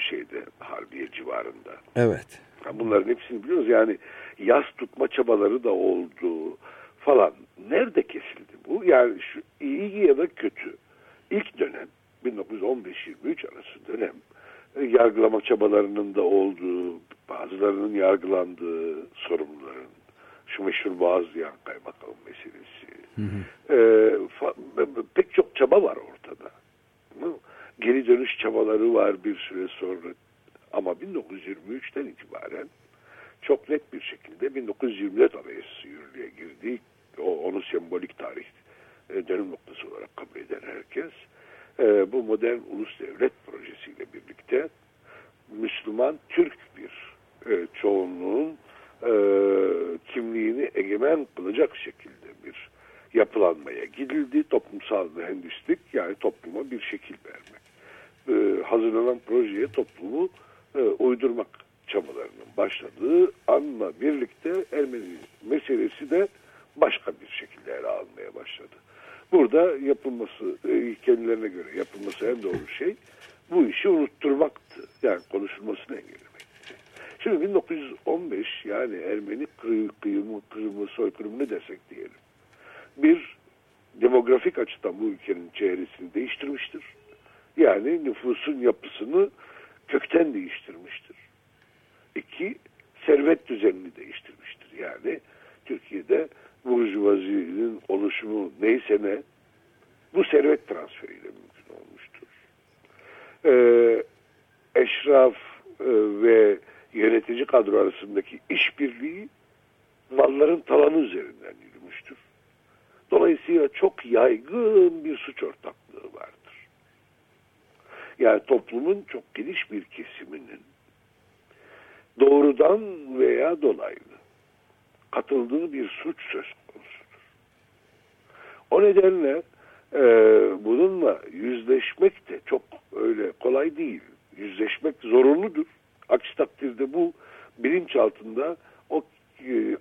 şeyde Harbiye civarında. Evet. Bunların hepsini biliyoruz. Yani yas tutma çabaları da oldu falan. Nerede kesildi bu? Yani şu iyi ya da kötü. İlk dönem 1915-23 arası dönem e, yargılama çabalarının da olduğu, bazılarının yargılandığı sorumluların şu meşhur Boğazlayan kaymakam meselesi. E, fa- pek çok çaba var ortada. Hı? Geri dönüş çabaları var bir süre sonra. Ama 1923'ten itibaren çok net bir şekilde 1924 Anayasası yürürlüğe girdi. O, onu sembolik tarih e, dönüm noktası olarak kabul eden herkes e, bu modern ulus devlet projesiyle birlikte Müslüman Türk bir e, çoğunluğun e, kimliğini egemen kılacak şekilde bir yapılanmaya gidildi. Toplumsal mühendislik yani topluma bir şekil vermek. E, hazırlanan projeye toplumu e, uydurmak çabalarının başladığı anla birlikte Ermeni meselesi de başka bir şekilde ele almaya başladı. Burada yapılması, e, kendilerine göre yapılması en doğru şey bu işi unutturmaktı. Yani konuşulmasını engellemekti. Şimdi 1915 yani Ermeni kıyı, kıyımı, kırımı, soykırımı ne desek diyelim. Bir, demografik açıdan bu ülkenin çehresini değiştirmiştir. Yani nüfusun yapısını kökten değiştirmiştir. İki, servet düzenini değiştirmiştir. Yani Türkiye'de burjuvazinin oluşumu neyse ne bu servet transferiyle mümkün olmuştur. Ee, eşraf e, ve yönetici kadro arasındaki işbirliği malların talanı üzerinden yürümüştür. Dolayısıyla çok yaygın bir suç ortaklığı vardır. Yani toplumun çok geniş bir kesiminin doğrudan veya dolaylı katıldığı bir suç söz konusudur. O nedenle e, bununla yüzleşmek de çok öyle kolay değil. Yüzleşmek zorunludur. Aksi takdirde bu bilinç altında o e,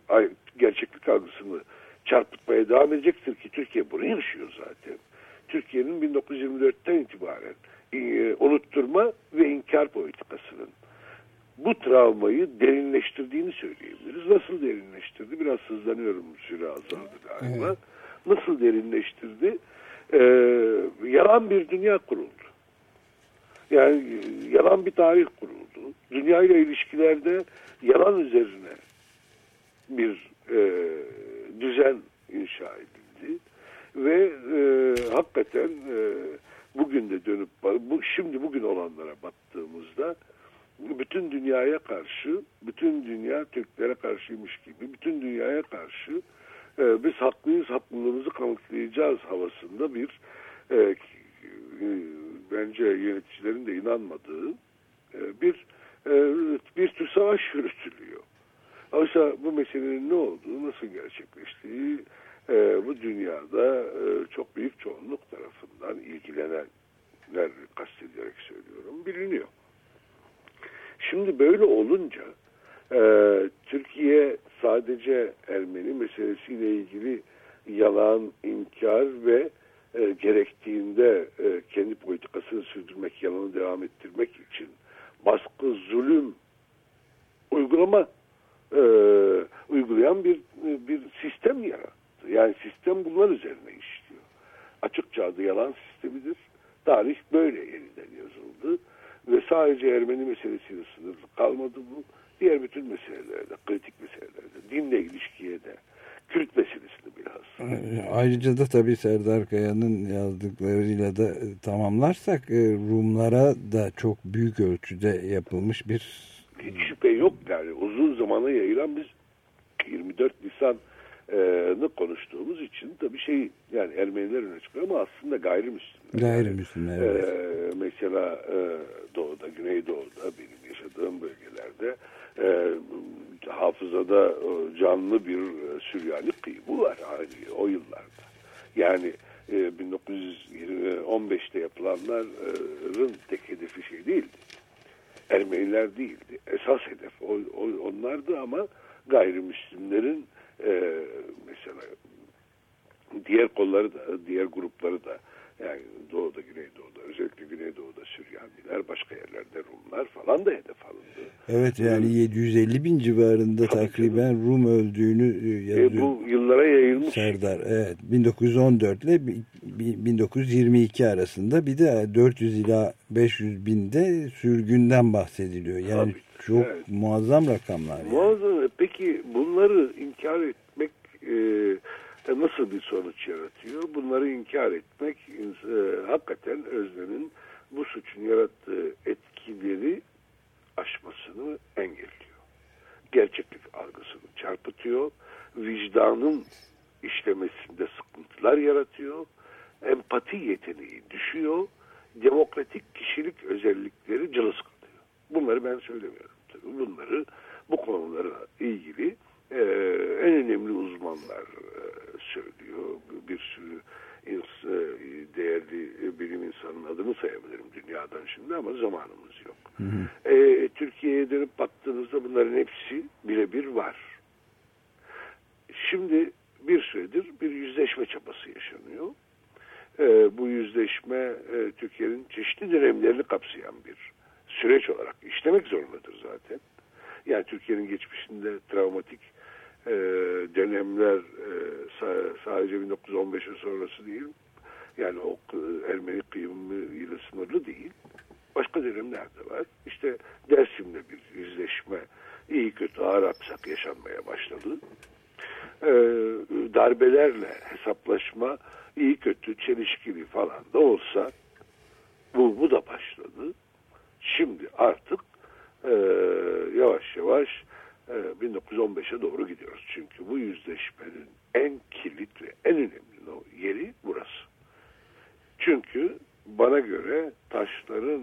gerçeklik algısını çarpıtmaya devam edecektir ki Türkiye bunu yaşıyor zaten. Türkiye'nin 1924'ten itibaren e, unutturma ve inkar politikasının bu travmayı derinleştirdiğini söyleyebiliriz. Nasıl derinleştirdi? Biraz hızlanıyorum süre azaldı galiba. Nasıl derinleştirdi? Ee, yalan bir dünya kuruldu. Yani e, yalan bir tarih kuruldu. Dünya ile ilişkilerde yalan üzerine bir e, düzen inşa edildi ve e, hakikaten e, bugün de dönüp bu şimdi bugün olanlara baktığımızda bütün dünyaya karşı, bütün dünya Türklere karşıymış gibi, bütün dünyaya karşı e, biz haklıyız, haklılığımızı kanıtlayacağız havasında bir e, e, bence yöneticilerin de inanmadığı e, bir e, bir tür savaş yürütülüyor. Oysa bu meselenin ne olduğu, nasıl gerçekleştiği e, bu dünyada e, çok büyük çoğunluk tarafından ilgilenenler kastederek söylüyorum biliniyor. Şimdi böyle olunca e, Türkiye sadece Ermeni meselesiyle ilgili yalan, inkar ve e, gerektiğinde e, kendi politikasını sürdürmek, yalanı devam ettirmek için baskı, zulüm uygulama e, uygulayan bir bir sistem yarattı. Yani sistem bunlar üzerine işliyor. Açıkça adı yalan sistemidir. Tarih böyle yeniden yazıldı ve sadece Ermeni meselesiyle sınırlı kalmadı bu. Diğer bütün meselelerde, kritik meselelerde, dinle ilişkiye de, Kürt meselesini bilhassa. Ayrıca da tabii Serdar Kaya'nın yazdıklarıyla da e, tamamlarsak e, Rumlara da çok büyük ölçüde yapılmış bir Hiç şüphe yok yani uzun zamana yayılan biz 24 Nisan'ı konuştuğumuz için tabii şey yani Ermeniler öne çıkıyor ama aslında gayrimüslimler. gayrimüslimler. Evet. Ee, mesela e, doğuda, güneydoğuda benim yaşadığım bölgelerde e, hafızada e, canlı bir e, Süryani kıyımı var hani o yıllarda. Yani e, 1915'te yapılanların tek hedefi şey değildi. Ermeniler değildi. Esas hedef o, o, onlardı ama gayrimüslimlerin e, mesela diğer kolları da, diğer grupları da yani Doğu'da, Güneydoğu'da, özellikle Güneydoğu'da Süryaniler, başka yerlerde Rumlar falan da hedef alındı. Evet yani 750 bin civarında Tabii takriben Rum öldüğünü e, yazıyor. E, bu yıllara yayılmış. Serdar evet 1914 ile bi- bi- 1922 arasında bir de 400 ila 500 binde sürgünden bahsediliyor. Yani Tabii, çok evet. muazzam rakamlar. Yani. Muazzam. Peki bunları inkar etmek e, nasıl bir sonuç yaratıyor? Bunları inkar etmek e, hakikaten Özlem'in bu suçun yarattığı etkileri aşmasını engelliyor. Gerçeklik algısını çarpıtıyor. Vicdanın işlemesinde sıkıntılar yaratıyor. Empati yeteneği düşüyor. Demokratik kişilik özellikleri cılız kalıyor. Bunları ben söylemiyorum. Tabii bunları bu konulara ilgili e, en önemli uzmanlar e, söylüyor. Bir sürü e, değerli e, bilim insanının adını sayabilirim dünyadan şimdi ama zamanımız yok. E, Türkiye'ye dönüp baktığınızda bunların hepsi birebir var. Şimdi bir süredir bir yüzleşme çabası yaşanıyor. E, bu yüzleşme e, Türkiye'nin çeşitli dönemlerini kapsayan bir süreç olarak işlemek zorundadır zaten. Yani Türkiye'nin geçmişinde travmatik e, dönemler e, sa- sadece 1915'in sonrası değil. Yani o Ermeni kıyımı ile sınırlı değil. Başka dönemler de var. İşte Dersim'de bir yüzleşme iyi kötü ağır aksak yaşanmaya başladı. E, darbelerle hesaplaşma iyi kötü çelişkili falan da olsa bu, bu da başladı. Şimdi artık e, yavaş yavaş 1915'e doğru gidiyoruz. Çünkü bu yüzleşmenin en kilit ve en önemli yeri burası. Çünkü bana göre taşların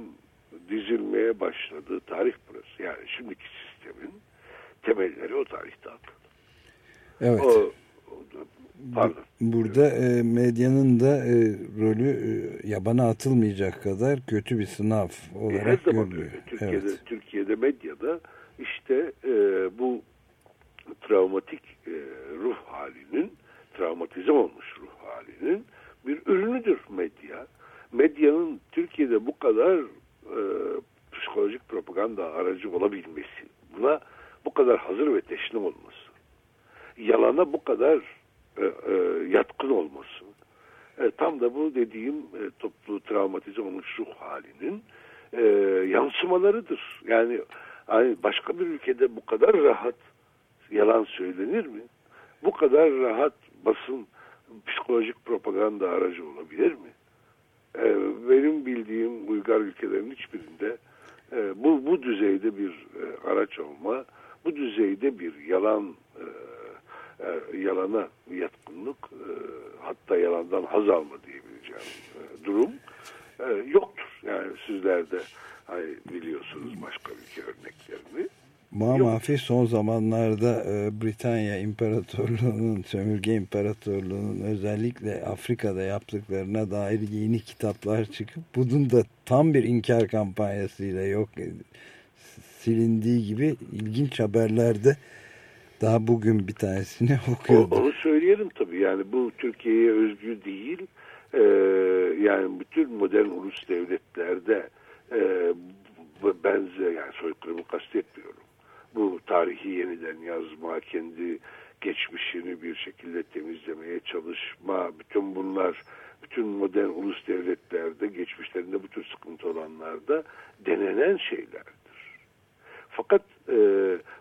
dizilmeye başladığı tarih burası. Yani şimdiki sistemin temelleri o tarihte atıldı. Evet. O, pardon. Burada e, medyanın da e, rolü e, yabana atılmayacak kadar kötü bir sınav E, olarak zaman görülüyor. Türkiye'de, Evet. Türkiye'de medyada işte e, bu travmatik e, ruh halinin, travmatize olmuş ruh halinin bir ürünüdür medya. Medyanın Türkiye'de bu kadar e, psikolojik propaganda aracı olabilmesi, buna bu kadar hazır ve teslim olması, yalana bu kadar e, e, yatkın olması, e, tam da bu dediğim e, toplu travmatize olmuş ruh halinin e, yansımalarıdır. Yani Ay, başka bir ülkede bu kadar rahat yalan söylenir mi? Bu kadar rahat basın psikolojik propaganda aracı olabilir mi? Ee, benim bildiğim uygar ülkelerin hiçbirinde e, bu bu düzeyde bir e, araç olma, bu düzeyde bir yalan e, e, yalana yatkınlık, e, hatta yalandan haz alma diyebileceğim e, durum e, yoktur. Yani sizler de hani, biliyorsunuz başka ülke örneklerini. Muamafi son zamanlarda e, Britanya İmparatorluğu'nun, sömürge İmparatorluğu'nun özellikle Afrika'da yaptıklarına dair yeni kitaplar çıkıp bunun da tam bir inkar kampanyasıyla yok e, silindiği gibi ilginç haberlerde daha bugün bir tanesini okuyordum. Onu söyleyelim tabii yani bu Türkiye'ye özgü değil. Ee, yani bütün modern ulus devletlerde e, benzer yani soykırımı kastetmiyorum. Bu tarihi yeniden yazma, kendi geçmişini bir şekilde temizlemeye çalışma, bütün bunlar bütün modern ulus devletlerde geçmişlerinde bu tür sıkıntı olanlarda denenen şeylerdir. Fakat e,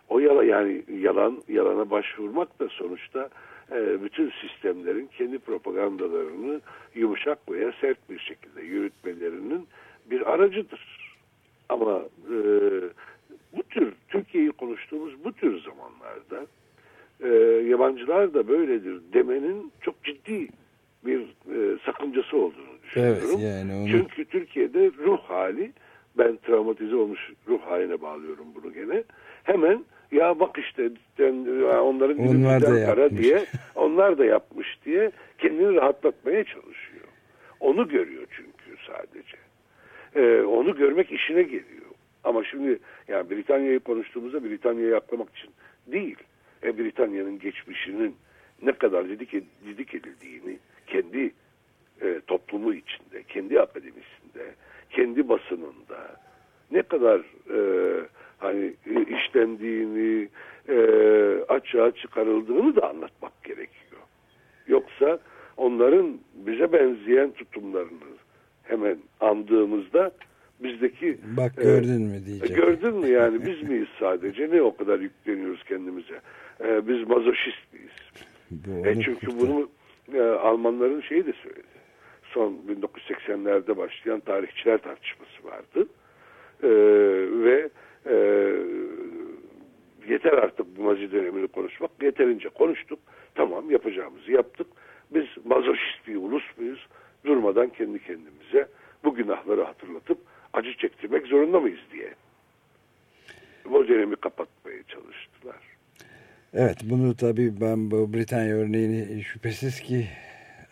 o yala yani yalan yalana başvurmak da sonuçta e, bütün sistemlerin kendi propagandalarını yumuşak veya sert bir şekilde yürütmelerinin bir aracıdır. Ama e, bu tür Türkiye'yi konuştuğumuz bu tür zamanlarda e, yabancılar da böyledir demenin çok ciddi bir e, sakıncası olduğunu düşünüyorum. Evet yani onu Çünkü Türkiye'de ruh hali ben travmatize olmuş ruh haline bağlıyorum bunu gene. Hemen ya bak işte onların Onlar da yapmış. diye onlar da yapmış diye kendini rahatlatmaya çalışıyor. Onu görüyor çünkü sadece. Ee, onu görmek işine geliyor. Ama şimdi yani Britanya'yı konuştuğumuzda Britanya'yı aklamak için değil. E, Britanya'nın geçmişinin ne kadar didik, didik edildiğini kendi e, toplumu içinde, kendi akademisinde, kendi basınında ne kadar e, hani e, işlendiğini, e, açığa çıkarıldığını da anlatmak gerekiyor. Yoksa onların bize benzeyen tutumlarını hemen andığımızda bizdeki bak e, gördün mü diyecek. Gördün mü yani biz miyiz sadece ne o kadar yükleniyoruz kendimize? Ee, biz mazoşist miyiz? Bu E çünkü kurtar- bunu e, Almanların şeyi de söyledi. Son 1980'lerde başlayan tarihçiler tartışması vardı. E, ve e, yeter artık bu Nazi dönemini konuşmak. Yeterince konuştuk. Tamam yapacağımızı yaptık. Biz mazoşist bir ulus muyuz? Durmadan kendi kendimize bu günahları hatırlatıp acı çektirmek zorunda mıyız diye. O dönemi kapatmaya çalıştılar. Evet bunu tabii ben bu Britanya örneğini şüphesiz ki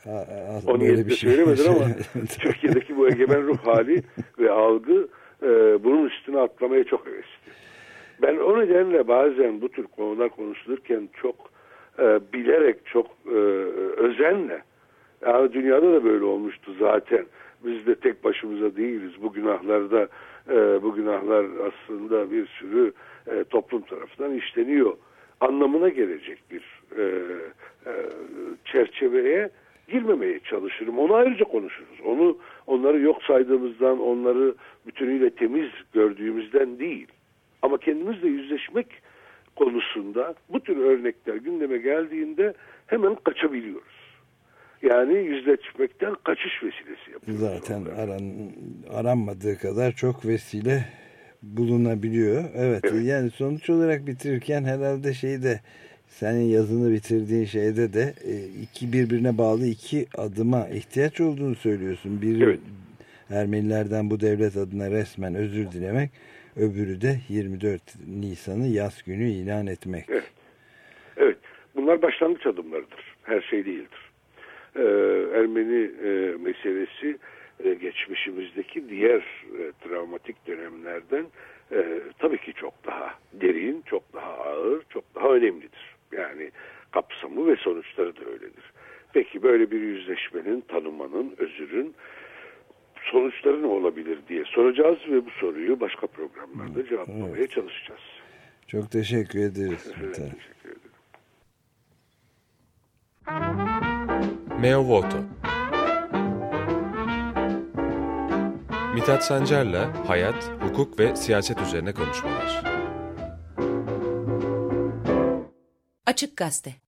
a- a- O böyle niyetle bir şey söylemedin ama. Türkiye'deki bu egemen ruh hali ve algı e, bunun üstüne atlamaya çok hevesli. Ben o nedenle bazen bu tür konular konuşulurken çok e, bilerek, çok e, özenle yani dünyada da böyle olmuştu zaten. Biz de tek başımıza değiliz. Bu günahlarda e, bu günahlar aslında bir sürü e, toplum tarafından işleniyor. Anlamına gelecek bir e, e, çerçeveye girmemeye çalışırım. Onu ayrıca konuşuruz. Onu onları yok saydığımızdan, onları bütünüyle temiz gördüğümüzden değil. Ama kendimizle yüzleşmek konusunda bu tür örnekler gündeme geldiğinde hemen kaçabiliyoruz. Yani yüzleşmekten kaçış vesilesi yapıyoruz. Zaten aran, aranmadığı kadar çok vesile bulunabiliyor. Evet, Evet. yani sonuç olarak bitirirken herhalde şeyde senin yazını bitirdiğin şeyde de e, iki birbirine bağlı iki adıma ihtiyaç olduğunu söylüyorsun. Biri Evet. Ermenilerden bu devlet adına resmen özür dilemek, öbürü de 24 Nisan'ı yaz günü ilan etmek. Evet. Evet. Bunlar başlangıç adımlarıdır. Her şey değildir. Ee, Ermeni e, meselesi e, geçmişimizdeki diğer e, travmatik dönemlerden e, tabii ki çok daha derin, çok daha ağır, çok daha önemlidir. Yani kapsamı ve sonuçları da öyledir. Peki böyle bir yüzleşmenin, tanımanın, özürün sonuçları ne olabilir diye soracağız ve bu soruyu başka programlarda cevaplamaya çalışacağız. Çok teşekkür ederiz. Evet, teşekkür ederim. Meo Voto Mithat Sancar'la hayat, hukuk ve siyaset üzerine konuşmalar. aceccaste.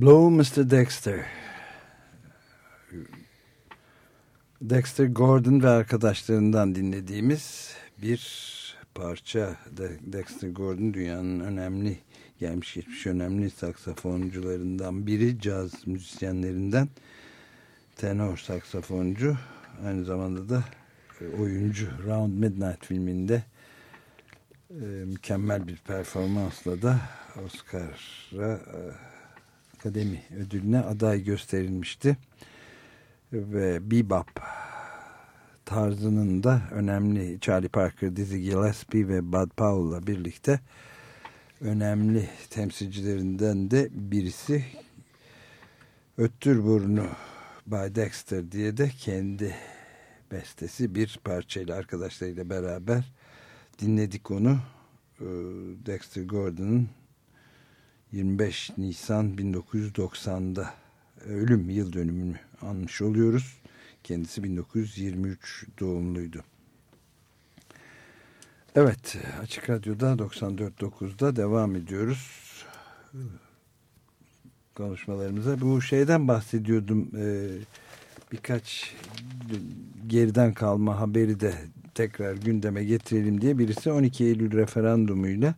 Blow Mr. Dexter. Dexter Gordon ve arkadaşlarından dinlediğimiz bir parça. Dexter Gordon dünyanın önemli, gelmiş geçmiş önemli saksafoncularından biri, caz müzisyenlerinden tenor saksafoncu. Aynı zamanda da e, oyuncu Round Midnight filminde e, mükemmel bir performansla da Oscar'a e, Akademi ödülüne aday gösterilmişti. Ve Bebop tarzının da önemli Charlie Parker, Dizzy Gillespie ve Bud Powell'la birlikte önemli temsilcilerinden de birisi Öttür Burnu Bay Dexter diye de kendi bestesi bir parçayla arkadaşlarıyla beraber dinledik onu. Ee, Dexter Gordon'ın 25 Nisan 1990'da ölüm yıl dönümünü anmış oluyoruz. Kendisi 1923 doğumluydu. Evet Açık Radyo'da 94.9'da devam ediyoruz. Konuşmalarımıza bu şeyden bahsediyordum. Ee, birkaç geriden kalma haberi de tekrar gündeme getirelim diye birisi 12 Eylül referandumuyla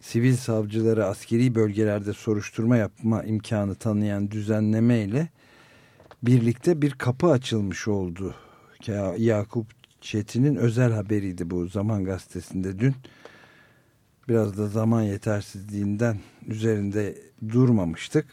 sivil savcılara askeri bölgelerde soruşturma yapma imkanı tanıyan düzenleme birlikte bir kapı açılmış oldu. Yakup Çetin'in özel haberiydi bu Zaman Gazetesi'nde dün. Biraz da zaman yetersizliğinden üzerinde durmamıştık.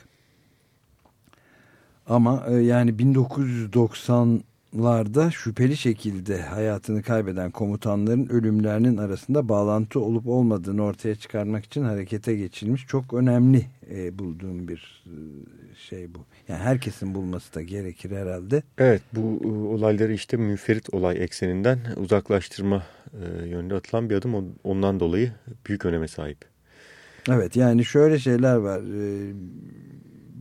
Ama e, yani 1990 larda şüpheli şekilde hayatını kaybeden komutanların ölümlerinin arasında bağlantı olup olmadığını ortaya çıkarmak için harekete geçilmiş çok önemli e, bulduğum bir e, şey bu. Yani herkesin bulması da gerekir herhalde. Evet bu e, olayları işte müferit olay ekseninden uzaklaştırma e, yönünde atılan bir adım ondan dolayı büyük öneme sahip. Evet yani şöyle şeyler var. E,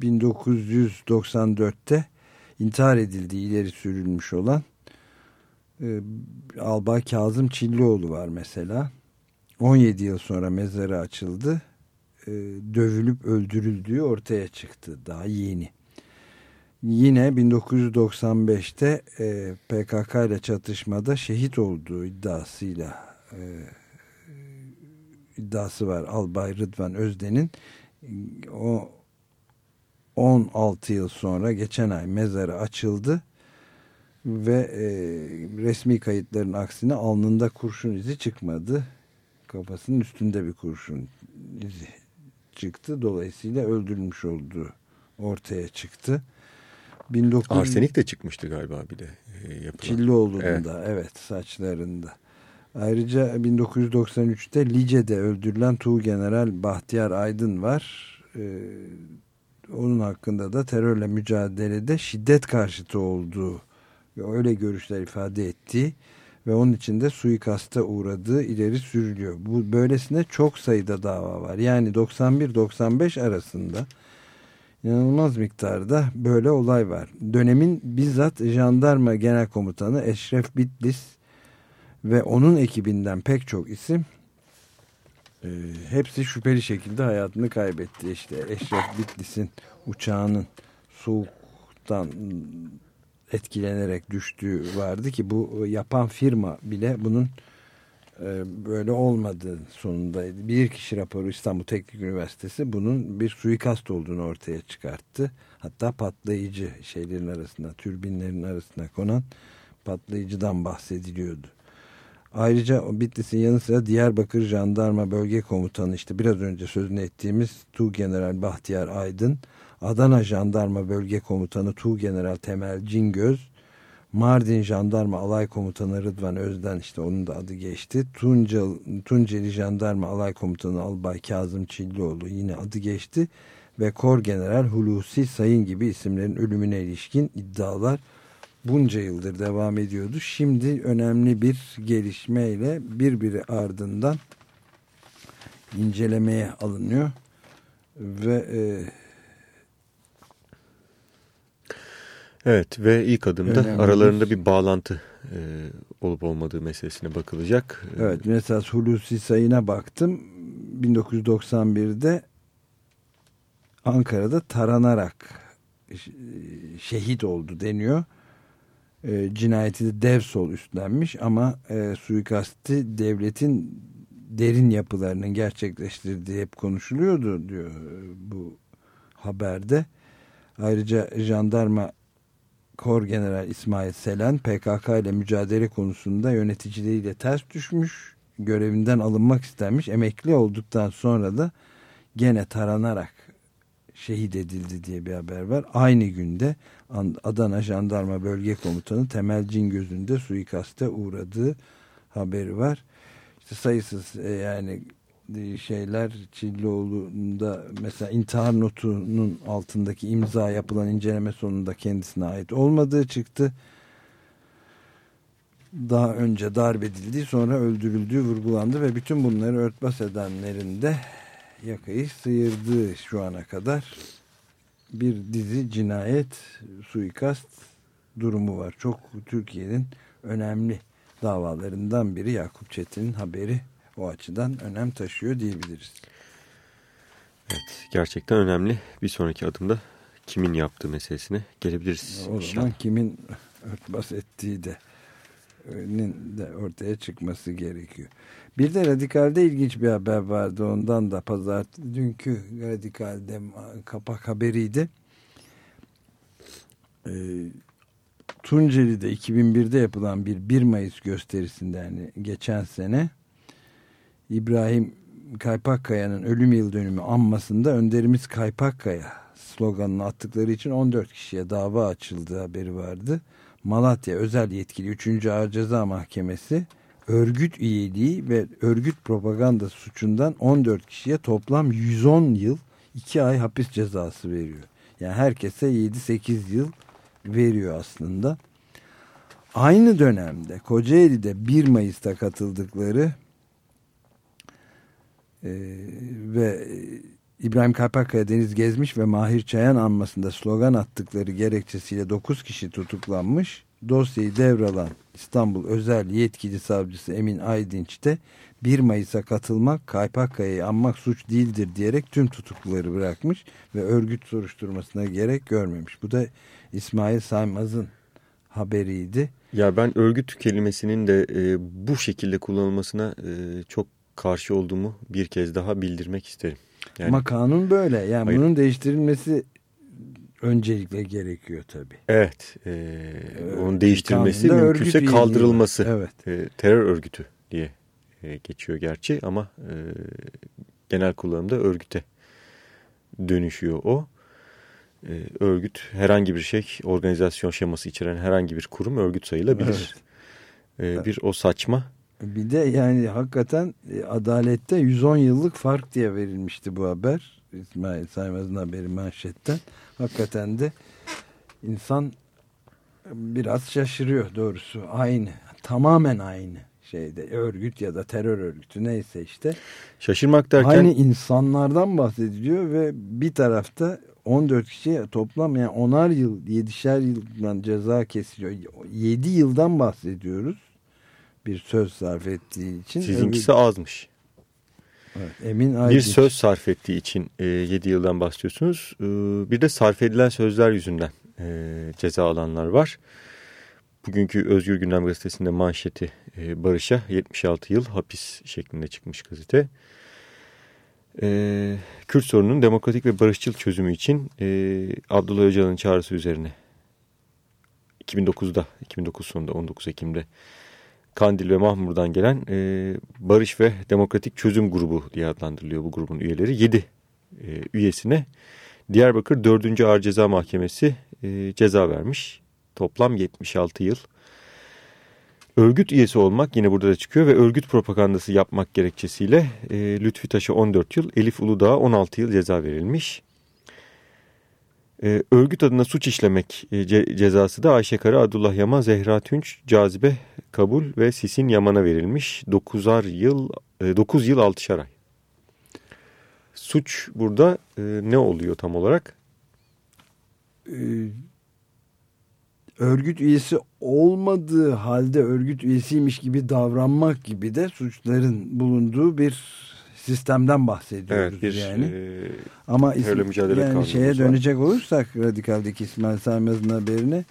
1994'te intihar edildiği ileri sürülmüş olan e, Albay Kazım Çillioğlu var mesela. 17 yıl sonra mezarı açıldı. E, dövülüp öldürüldüğü ortaya çıktı. Daha yeni. Yine 1995'te e, PKK ile çatışmada şehit olduğu iddiasıyla e, iddiası var Albay Rıdvan Özden'in. O 16 yıl sonra geçen ay mezarı açıldı ve e, resmi kayıtların aksine alnında kurşun izi çıkmadı. Kafasının üstünde bir kurşun izi çıktı. Dolayısıyla öldürülmüş olduğu ortaya çıktı. 19... Arsenik de çıkmıştı galiba bir de. E, Çillioğlu'nda evet. evet saçlarında. Ayrıca 1993'te Lice'de öldürülen Tuğ General Bahtiyar Aydın var. Ee, onun hakkında da terörle mücadelede şiddet karşıtı olduğu öyle görüşler ifade ettiği ve onun içinde suikasta uğradığı ileri sürülüyor. Bu böylesine çok sayıda dava var. Yani 91-95 arasında inanılmaz miktarda böyle olay var. Dönemin bizzat jandarma genel komutanı Eşref Bitlis ve onun ekibinden pek çok isim e, hepsi şüpheli şekilde hayatını kaybetti. İşte Eşref Bitlis'in uçağının soğuktan etkilenerek düştüğü vardı ki bu yapan firma bile bunun e, böyle olmadığı sonundaydı. Bir kişi raporu İstanbul Teknik Üniversitesi bunun bir suikast olduğunu ortaya çıkarttı. Hatta patlayıcı şeylerin arasında, türbinlerin arasına konan patlayıcıdan bahsediliyordu. Ayrıca Bitlis'in yanı sıra Diyarbakır Jandarma Bölge Komutanı işte biraz önce sözünü ettiğimiz Tu General Bahtiyar Aydın, Adana Jandarma Bölge Komutanı Tu General Temel Cingöz, Mardin Jandarma Alay Komutanı Rıdvan Özden işte onun da adı geçti. Tuncel, Tunceli Jandarma Alay Komutanı Albay Kazım Çillioğlu yine adı geçti. Ve Kor General Hulusi Sayın gibi isimlerin ölümüne ilişkin iddialar bunca yıldır devam ediyordu. Şimdi önemli bir gelişmeyle birbiri ardından incelemeye alınıyor ve e, Evet ve ilk adımda Önemli aralarında bir bağlantı e, olup olmadığı meselesine bakılacak. Evet mesela Hulusi sayına baktım 1991'de Ankara'da taranarak şehit oldu deniyor e, cinayeti de Devsol üstlenmiş ama e, suikasti devletin derin yapılarının gerçekleştirdiği hep konuşuluyordu diyor e, bu haberde. Ayrıca jandarma Kor General İsmail Selen PKK ile mücadele konusunda yöneticileriyle ters düşmüş, görevinden alınmak istenmiş. Emekli olduktan sonra da gene taranarak şehit edildi diye bir haber var. Aynı günde Adana Jandarma Bölge Komutanı Temel Cingöz'ün de suikaste uğradığı haberi var. İşte sayısız e, yani e, şeyler Çillioğlu'nda mesela intihar notunun altındaki imza yapılan inceleme sonunda kendisine ait olmadığı çıktı. Daha önce darp edildi sonra öldürüldüğü vurgulandı ve bütün bunları örtbas edenlerin de yakayı sıyırdı şu ana kadar bir dizi cinayet, suikast durumu var. Çok Türkiye'nin önemli davalarından biri Yakup Çetin'in haberi o açıdan önem taşıyor diyebiliriz. Evet gerçekten önemli. Bir sonraki adımda kimin yaptığı meselesine gelebiliriz. O zaman kimin örtbas ettiği de de ortaya çıkması gerekiyor. Bir de Radikal'de ilginç bir haber vardı ondan da pazar dünkü Radikal'de kapak haberiydi. E, Tunceli'de 2001'de yapılan bir 1 Mayıs gösterisinde yani geçen sene İbrahim Kaypakkaya'nın ölüm yıl dönümü anmasında önderimiz Kaypakkaya sloganını attıkları için 14 kişiye dava açıldığı haberi vardı. Malatya Özel Yetkili 3. Ağır Ceza Mahkemesi örgüt üyeliği ve örgüt propaganda suçundan 14 kişiye toplam 110 yıl 2 ay hapis cezası veriyor. Yani herkese 7-8 yıl veriyor aslında. Aynı dönemde Kocaeli'de 1 Mayıs'ta katıldıkları e, ve İbrahim Kaypakkaya Deniz Gezmiş ve Mahir Çayan anmasında slogan attıkları gerekçesiyle 9 kişi tutuklanmış. Dosyayı devralan İstanbul Özel Yetkili Savcısı Emin Aydınç de 1 Mayıs'a katılmak Kaypakkaya'yı anmak suç değildir diyerek tüm tutukluları bırakmış ve örgüt soruşturmasına gerek görmemiş. Bu da İsmail Saymaz'ın haberiydi. Ya ben örgüt kelimesinin de e, bu şekilde kullanılmasına e, çok karşı olduğumu bir kez daha bildirmek isterim. Yani, Ama kanun böyle. Yani hayır. bunun değiştirilmesi öncelikle gerekiyor tabii. Evet. E, onun değiştirilmesi mümkünse kaldırılması. Evet. E, terör örgütü diye e, geçiyor gerçi ama e, genel kullanımda örgüte dönüşüyor o. E, örgüt herhangi bir şey organizasyon şeması içeren herhangi bir kurum örgüt sayılabilir. Evet. E, bir o saçma bir de yani hakikaten e, adalette 110 yıllık fark diye verilmişti bu haber. İsmail Saymaz'ın haberi manşetten. Hakikaten de insan biraz şaşırıyor doğrusu. Aynı. Tamamen aynı şeyde örgüt ya da terör örgütü neyse işte. Şaşırmak derken. Aynı insanlardan bahsediliyor ve bir tarafta 14 kişiye toplam yani onar yıl, yedişer yıldan ceza kesiliyor. 7 yıldan bahsediyoruz bir söz sarf ettiği için. Sizinkisi öbür... azmış. Evet, Emin. Bir söz sarf ettiği için e, 7 yıldan bahsediyorsunuz. E, bir de sarf edilen sözler yüzünden e, ceza alanlar var. Bugünkü Özgür Gündem Gazetesi'nde manşeti e, Barış'a 76 yıl hapis şeklinde çıkmış gazete. E, Kürt sorunun demokratik ve barışçıl çözümü için e, Abdullah Öcalan'ın çağrısı üzerine 2009'da, 2009 sonunda 19 Ekim'de Kandil ve Mahmur'dan gelen e, Barış ve Demokratik Çözüm Grubu diye adlandırılıyor bu grubun üyeleri. 7 e, üyesine Diyarbakır 4. Ağır Ceza Mahkemesi e, ceza vermiş. Toplam 76 yıl. Örgüt üyesi olmak yine burada da çıkıyor ve örgüt propagandası yapmak gerekçesiyle e, Lütfi Taş'a 14 yıl, Elif Uludağ'a 16 yıl ceza verilmiş. E, örgüt adına suç işlemek e, ce, cezası da Ayşe Kara, Abdullah Yaman, Zehra Tünç, Cazibe Kabul ve Sisin Yaman'a verilmiş. 9'ar yıl, e, 9 yıl 6'şar ay. Suç burada e, ne oluyor tam olarak? Ee, örgüt üyesi olmadığı halde örgüt üyesiymiş gibi davranmak gibi de suçların bulunduğu bir sistemden bahsediyoruz evet, bir, yani. E, Ama yani şeye dönecek var. olursak radikaldeki İsmail Saymaz'ın haberine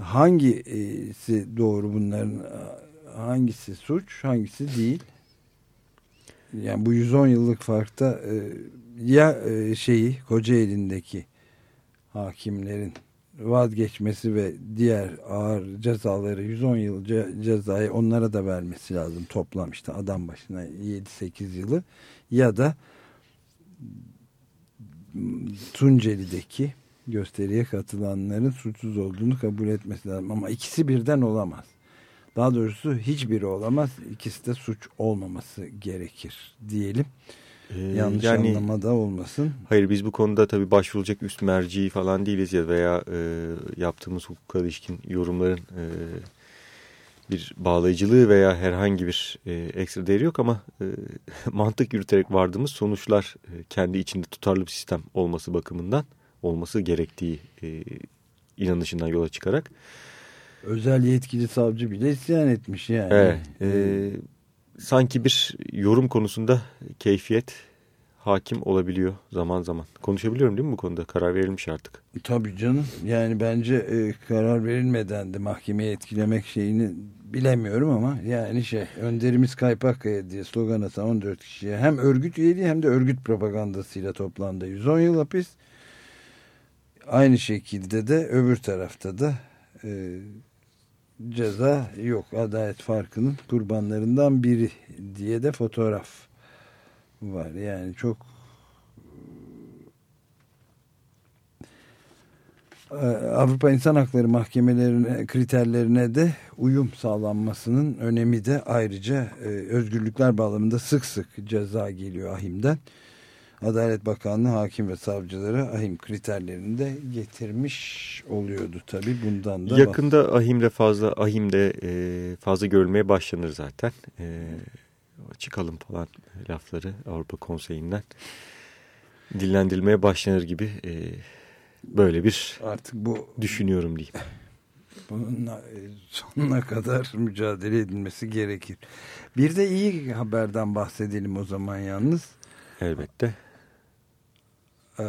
hangisi doğru bunların hangisi suç hangisi değil yani bu 110 yıllık farkta e, ya e, şeyi Kocaeli'ndeki hakimlerin vazgeçmesi ve diğer ağır cezaları 110 yıl ce cezayı onlara da vermesi lazım toplam işte adam başına 7-8 yılı ya da Tunceli'deki gösteriye katılanların suçsuz olduğunu kabul etmesi lazım ama ikisi birden olamaz. Daha doğrusu hiçbiri olamaz. İkisi de suç olmaması gerekir diyelim. Ee, Yanlış yani, anlamada olmasın. Hayır biz bu konuda tabii başvurulacak üst merci falan değiliz ya veya e, yaptığımız hukuka ilişkin yorumların e, bir bağlayıcılığı veya herhangi bir e, ekstra değeri yok ama e, mantık yürüterek vardığımız sonuçlar e, kendi içinde tutarlı bir sistem olması bakımından olması gerektiği e, inanışından yola çıkarak. Özel yetkili savcı bile isyan etmiş yani. Evet. E, sanki bir yorum konusunda keyfiyet hakim olabiliyor zaman zaman. Konuşabiliyorum değil mi bu konuda? Karar verilmiş artık. Tabii canım. Yani bence e, karar verilmeden de mahkemeye etkilemek şeyini bilemiyorum ama yani şey önderimiz Kaypakkaya diye slogan atan 14 kişiye hem örgüt üyeliği hem de örgüt propagandasıyla toplandı. 110 yıl hapis. Aynı şekilde de öbür tarafta da e, ceza yok. Adalet farkının kurbanlarından biri diye de fotoğraf var. Yani çok Ee, Avrupa İnsan Hakları Mahkemelerine kriterlerine de uyum sağlanmasının önemi de ayrıca e, özgürlükler bağlamında sık sık ceza geliyor ahimden. Adalet Bakanlığı hakim ve savcılara ahim kriterlerini de getirmiş oluyordu tabi bundan da. Yakında ahimde fazla ahimde e, fazla görülmeye başlanır zaten. E, çıkalım falan lafları Avrupa Konseyi'nden dillendirilmeye başlanır gibi e, böyle bir artık bu düşünüyorum diyeyim. Bununla e, sonuna kadar mücadele edilmesi gerekir. Bir de iyi haberden bahsedelim o zaman yalnız. Elbette. Ee,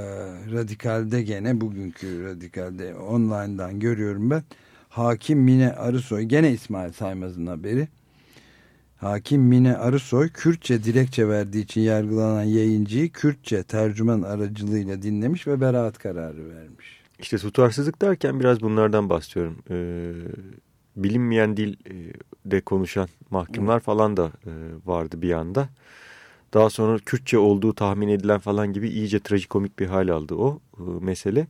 Radikal'de gene bugünkü Radikal'de online'dan görüyorum ben. Hakim Mine Arısoy gene İsmail Saymaz'ın haberi. Hakim Mine Arısoy Kürtçe dilekçe verdiği için yargılanan yayıncıyı Kürtçe tercüman aracılığıyla dinlemiş ve beraat kararı vermiş. İşte tutarsızlık derken biraz bunlardan bahsediyorum. Ee, bilinmeyen dil e, de konuşan mahkumlar falan da e, vardı bir anda. Daha sonra Kürtçe olduğu tahmin edilen falan gibi iyice trajikomik bir hal aldı o e, mesele.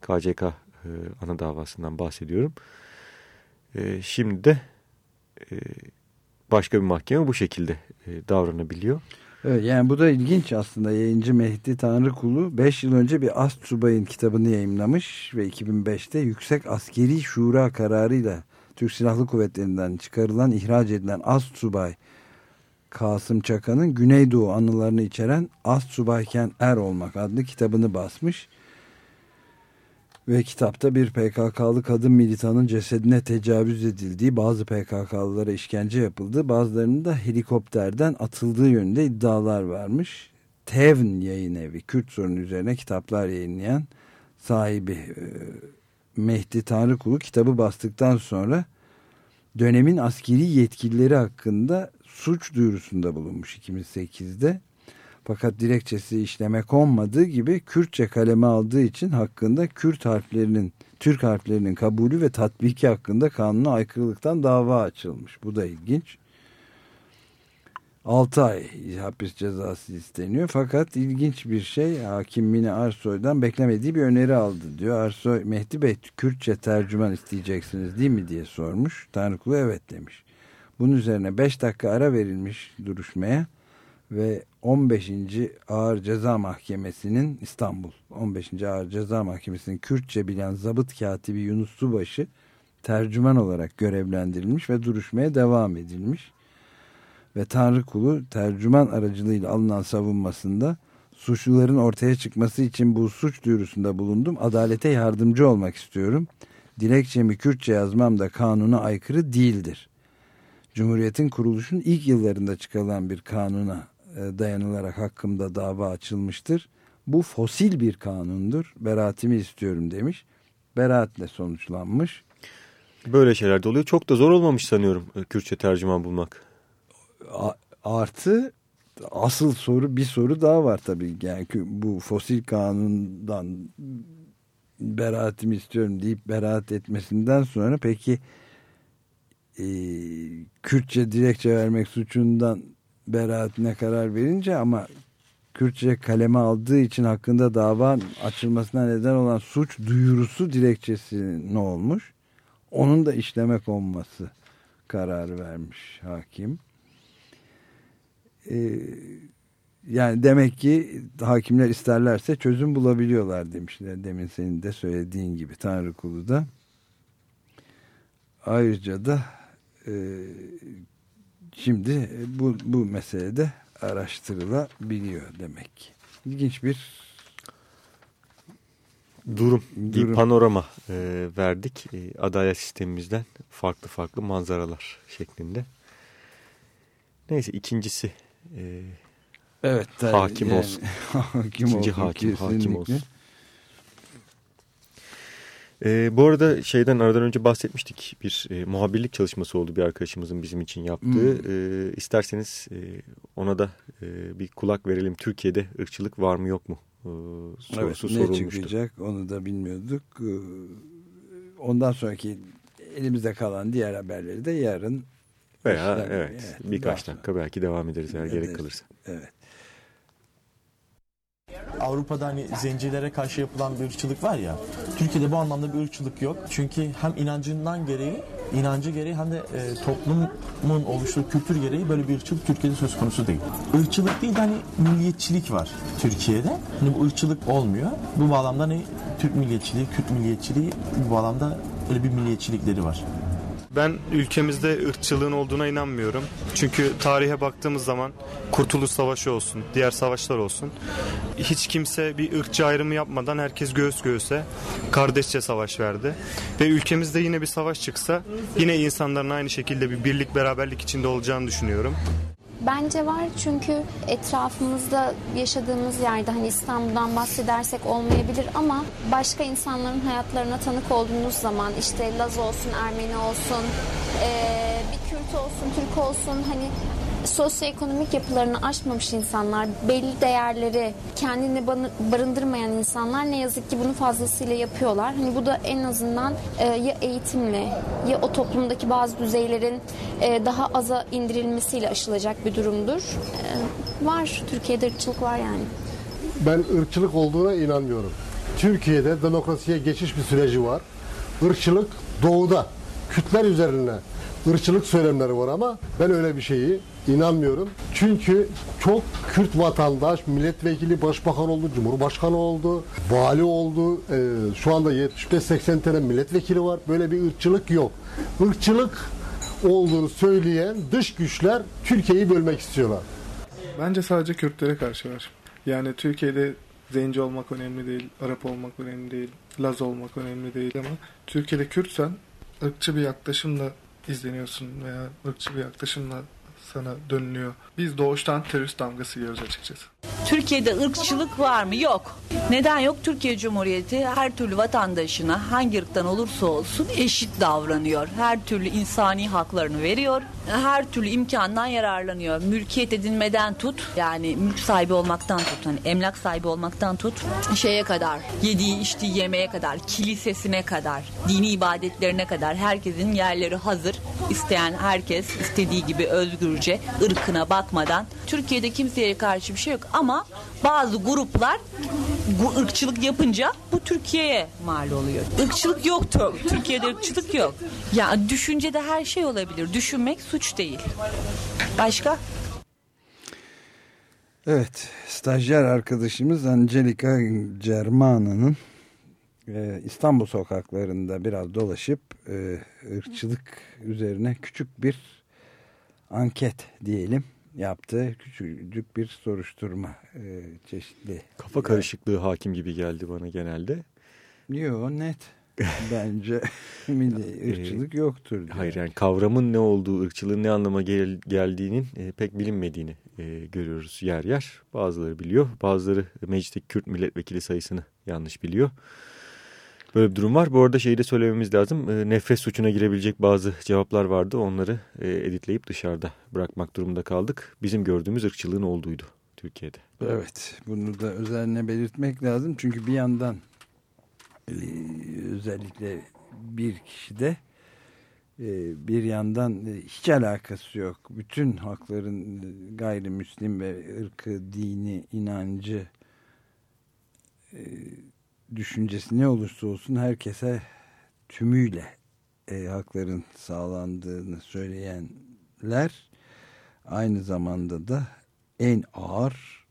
KCK e, ana davasından bahsediyorum. E, şimdi de e, başka bir mahkeme bu şekilde e, davranabiliyor. Evet, yani bu da ilginç aslında. Yayıncı Mehdi Tanrıkulu 5 yıl önce bir Ast Subay'ın kitabını yayımlamış ve 2005'te Yüksek Askeri Şura kararıyla Türk Silahlı Kuvvetleri'nden çıkarılan, ihraç edilen Ast Subay Kasım Çakan'ın Güneydoğu anılarını içeren Ast Subayken Er Olmak adlı kitabını basmış. Ve kitapta bir PKK'lı kadın militanın cesedine tecavüz edildiği, bazı PKK'lılara işkence yapıldığı, bazılarının da helikopterden atıldığı yönünde iddialar varmış. Tevn yayın evi, Kürt sorunu üzerine kitaplar yayınlayan sahibi e, Mehdi Tanrıkulu kitabı bastıktan sonra dönemin askeri yetkilileri hakkında suç duyurusunda bulunmuş 2008'de. Fakat dilekçesi işleme konmadığı gibi Kürtçe kaleme aldığı için hakkında Kürt harflerinin, Türk harflerinin kabulü ve tatbiki hakkında kanuna aykırılıktan dava açılmış. Bu da ilginç. 6 ay hapis cezası isteniyor. Fakat ilginç bir şey Hakim Mine Arsoy'dan beklemediği bir öneri aldı diyor. Arsoy, Mehdi Bey Kürtçe tercüman isteyeceksiniz değil mi diye sormuş. Tanrıkulu evet demiş. Bunun üzerine 5 dakika ara verilmiş duruşmaya ve 15. Ağır Ceza Mahkemesi'nin İstanbul 15. Ağır Ceza Mahkemesi'nin Kürtçe bilen zabıt katibi Yunus Subaşı tercüman olarak görevlendirilmiş ve duruşmaya devam edilmiş. Ve Tanrı kulu tercüman aracılığıyla alınan savunmasında suçluların ortaya çıkması için bu suç duyurusunda bulundum. Adalete yardımcı olmak istiyorum. Dilekçemi Kürtçe yazmam da kanuna aykırı değildir. Cumhuriyetin kuruluşun ilk yıllarında çıkarılan bir kanuna e, dayanılarak hakkımda dava açılmıştır. Bu fosil bir kanundur. Beraatimi istiyorum demiş. Beraatle sonuçlanmış. Böyle şeyler de oluyor. Çok da zor olmamış sanıyorum e, Kürtçe tercüman bulmak. A artı asıl soru bir soru daha var tabii. Yani bu fosil kanundan beraatimi istiyorum deyip beraat etmesinden sonra peki e, Kürtçe dilekçe vermek suçundan beraatine karar verince ama Kürtçe kaleme aldığı için hakkında dava açılmasına neden olan suç duyurusu dilekçesi ne olmuş? Onun da işleme konması kararı vermiş hakim. Ee, yani demek ki hakimler isterlerse çözüm bulabiliyorlar demişler. Demin senin de söylediğin gibi Tanrı kulu da. Ayrıca da şimdi bu, bu meselede araştırılabiliyor demek ki. İlginç bir durum, durum. bir panorama e, verdik. E, adalet sistemimizden farklı farklı manzaralar şeklinde. Neyse ikincisi e, evet, hakim yani, olsun. hakim İkinci olsun, hakim, kesinlikle. hakim olsun. E, bu arada şeyden aradan önce bahsetmiştik. Bir e, muhabirlik çalışması oldu bir arkadaşımızın bizim için yaptığı. Hmm. E, isterseniz e, ona da e, bir kulak verelim. Türkiye'de ırkçılık var mı yok mu? E, sorusu evet, sorulmuştu. Ne çıkacak onu da bilmiyorduk. Ondan sonraki elimizde kalan diğer haberleri de yarın veya işte, evet, evet birkaç dakika belki devam ederiz eğer gerek kalırsa. Evet. Avrupa'da hani zencilere karşı yapılan bir ırkçılık var ya. Türkiye'de bu anlamda bir ırkçılık yok. Çünkü hem inancından gereği, inancı gereği hem de e, toplumun oluşturduğu kültür gereği böyle bir ırkçılık Türkiye'de söz konusu değil. Irkçılık değil de hani milliyetçilik var Türkiye'de. Hani bu ırkçılık olmuyor. Bu bağlamda hani Türk milliyetçiliği, Kürt milliyetçiliği bu bağlamda öyle bir milliyetçilikleri var. Ben ülkemizde ırkçılığın olduğuna inanmıyorum. Çünkü tarihe baktığımız zaman Kurtuluş Savaşı olsun, diğer savaşlar olsun. Hiç kimse bir ırkçı ayrımı yapmadan herkes göğüs göğüse kardeşçe savaş verdi. Ve ülkemizde yine bir savaş çıksa yine insanların aynı şekilde bir birlik beraberlik içinde olacağını düşünüyorum. Bence var çünkü etrafımızda yaşadığımız yerde hani İstanbul'dan bahsedersek olmayabilir ama başka insanların hayatlarına tanık olduğunuz zaman işte Laz olsun, Ermeni olsun, bir Kürt olsun, Türk olsun hani sosyoekonomik yapılarını aşmamış insanlar, belli değerleri kendini banı- barındırmayan insanlar ne yazık ki bunu fazlasıyla yapıyorlar. Hani bu da en azından e, ya eğitimle ya o toplumdaki bazı düzeylerin e, daha aza indirilmesiyle aşılacak bir durumdur. E, var, Türkiye'de ırkçılık var yani. Ben ırkçılık olduğuna inanmıyorum. Türkiye'de demokrasiye geçiş bir süreci var. Irkçılık doğuda, Kürtler üzerine ırkçılık söylemleri var ama ben öyle bir şeyi inanmıyorum. Çünkü çok Kürt vatandaş milletvekili, başbakan oldu, cumhurbaşkanı oldu, vali oldu. Ee, şu anda 75-80 tane milletvekili var. Böyle bir ırkçılık yok. Irkçılık olduğunu söyleyen dış güçler Türkiye'yi bölmek istiyorlar. Bence sadece Kürtlere karşı var. Yani Türkiye'de zenci olmak önemli değil, Arap olmak önemli değil, Laz olmak önemli değil ama Türkiye'de Kürtsen ırkçı bir yaklaşımla izleniyorsun veya ırkçı bir yaklaşımla sana dönülüyor. Biz doğuştan terörist damgası yiyoruz açıkçası. Türkiye'de ırkçılık var mı? Yok. Neden yok? Türkiye Cumhuriyeti her türlü vatandaşına hangi ırktan olursa olsun eşit davranıyor. Her türlü insani haklarını veriyor. Her türlü imkandan yararlanıyor. Mülkiyet edinmeden tut yani mülk sahibi olmaktan tut hani emlak sahibi olmaktan tut şeye kadar yediği içtiği yemeğe kadar kilisesine kadar dini ibadetlerine kadar herkesin yerleri hazır. İsteyen herkes istediği gibi özgürce ırkına bakmadan Türkiye'de kimseye karşı bir şey yok ama bazı gruplar ırkçılık yapınca bu Türkiye'ye mal oluyor. Irkçılık yoktu. Türkiye'de ırkçılık yok. Ya düşüncede her şey olabilir. Düşünmek suç değil. Başka? Evet, stajyer arkadaşımız Angelica Germana'nın e, İstanbul sokaklarında biraz dolaşıp e, ırkçılık üzerine küçük bir anket diyelim yaptığı küçücük bir soruşturma e, çeşitli. Kafa karışıklığı hakim gibi geldi bana genelde. Yok net. Bence milli ırkçılık yoktur. diyor. Hayır yani kavramın ne olduğu, ırkçılığın ne anlama gel- geldiğinin e, pek bilinmediğini e, görüyoruz yer yer. Bazıları biliyor, bazıları meclisteki Kürt milletvekili sayısını yanlış biliyor. Böyle bir durum var. Bu arada şeyi de söylememiz lazım. E, nefret suçuna girebilecek bazı cevaplar vardı. Onları e, editleyip dışarıda bırakmak durumunda kaldık. Bizim gördüğümüz ırkçılığın olduğuydu Türkiye'de. Evet, bunu da özellikle belirtmek lazım. Çünkü bir yandan e, özellikle bir kişide e, bir yandan hiç alakası yok. Bütün hakların e, gayrimüslim ve ırkı, dini, inancı, e, düşüncesi ne olursa olsun herkese tümüyle hakların sağlandığını söyleyenler aynı zamanda da en ağır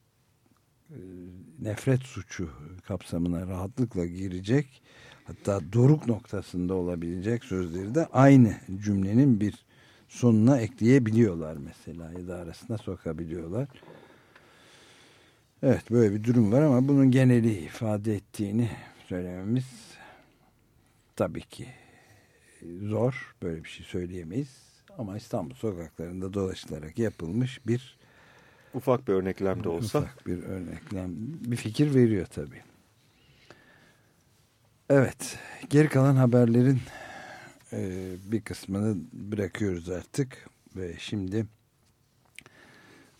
nefret suçu kapsamına rahatlıkla girecek hatta doruk noktasında olabilecek sözleri de aynı cümlenin bir sonuna ekleyebiliyorlar mesela ya da arasına sokabiliyorlar. Evet böyle bir durum var ama bunun geneli ifade ettiğini söylememiz tabii ki zor. Böyle bir şey söyleyemeyiz. Ama İstanbul sokaklarında dolaşılarak yapılmış bir ufak bir örneklem de olsa ufak bir örneklem bir fikir veriyor tabii. Evet geri kalan haberlerin e, bir kısmını bırakıyoruz artık ve şimdi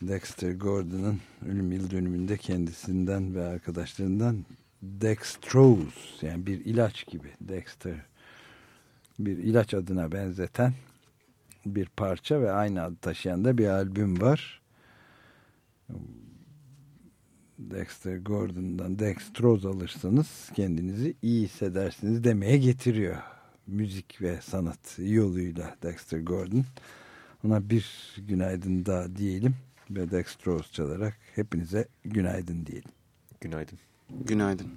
Dexter Gordon'ın ölüm yıl dönümünde kendisinden ve arkadaşlarından Dextrose yani bir ilaç gibi Dexter bir ilaç adına benzeten bir parça ve aynı adı taşıyan da bir albüm var. Dexter Gordon'dan Dextroz alırsanız kendinizi iyi hissedersiniz demeye getiriyor. Müzik ve sanat yoluyla Dexter Gordon. Ona bir günaydın daha diyelim ve Dextroz çalarak hepinize günaydın diyelim. Günaydın. Günaydın.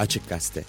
Açık Gazete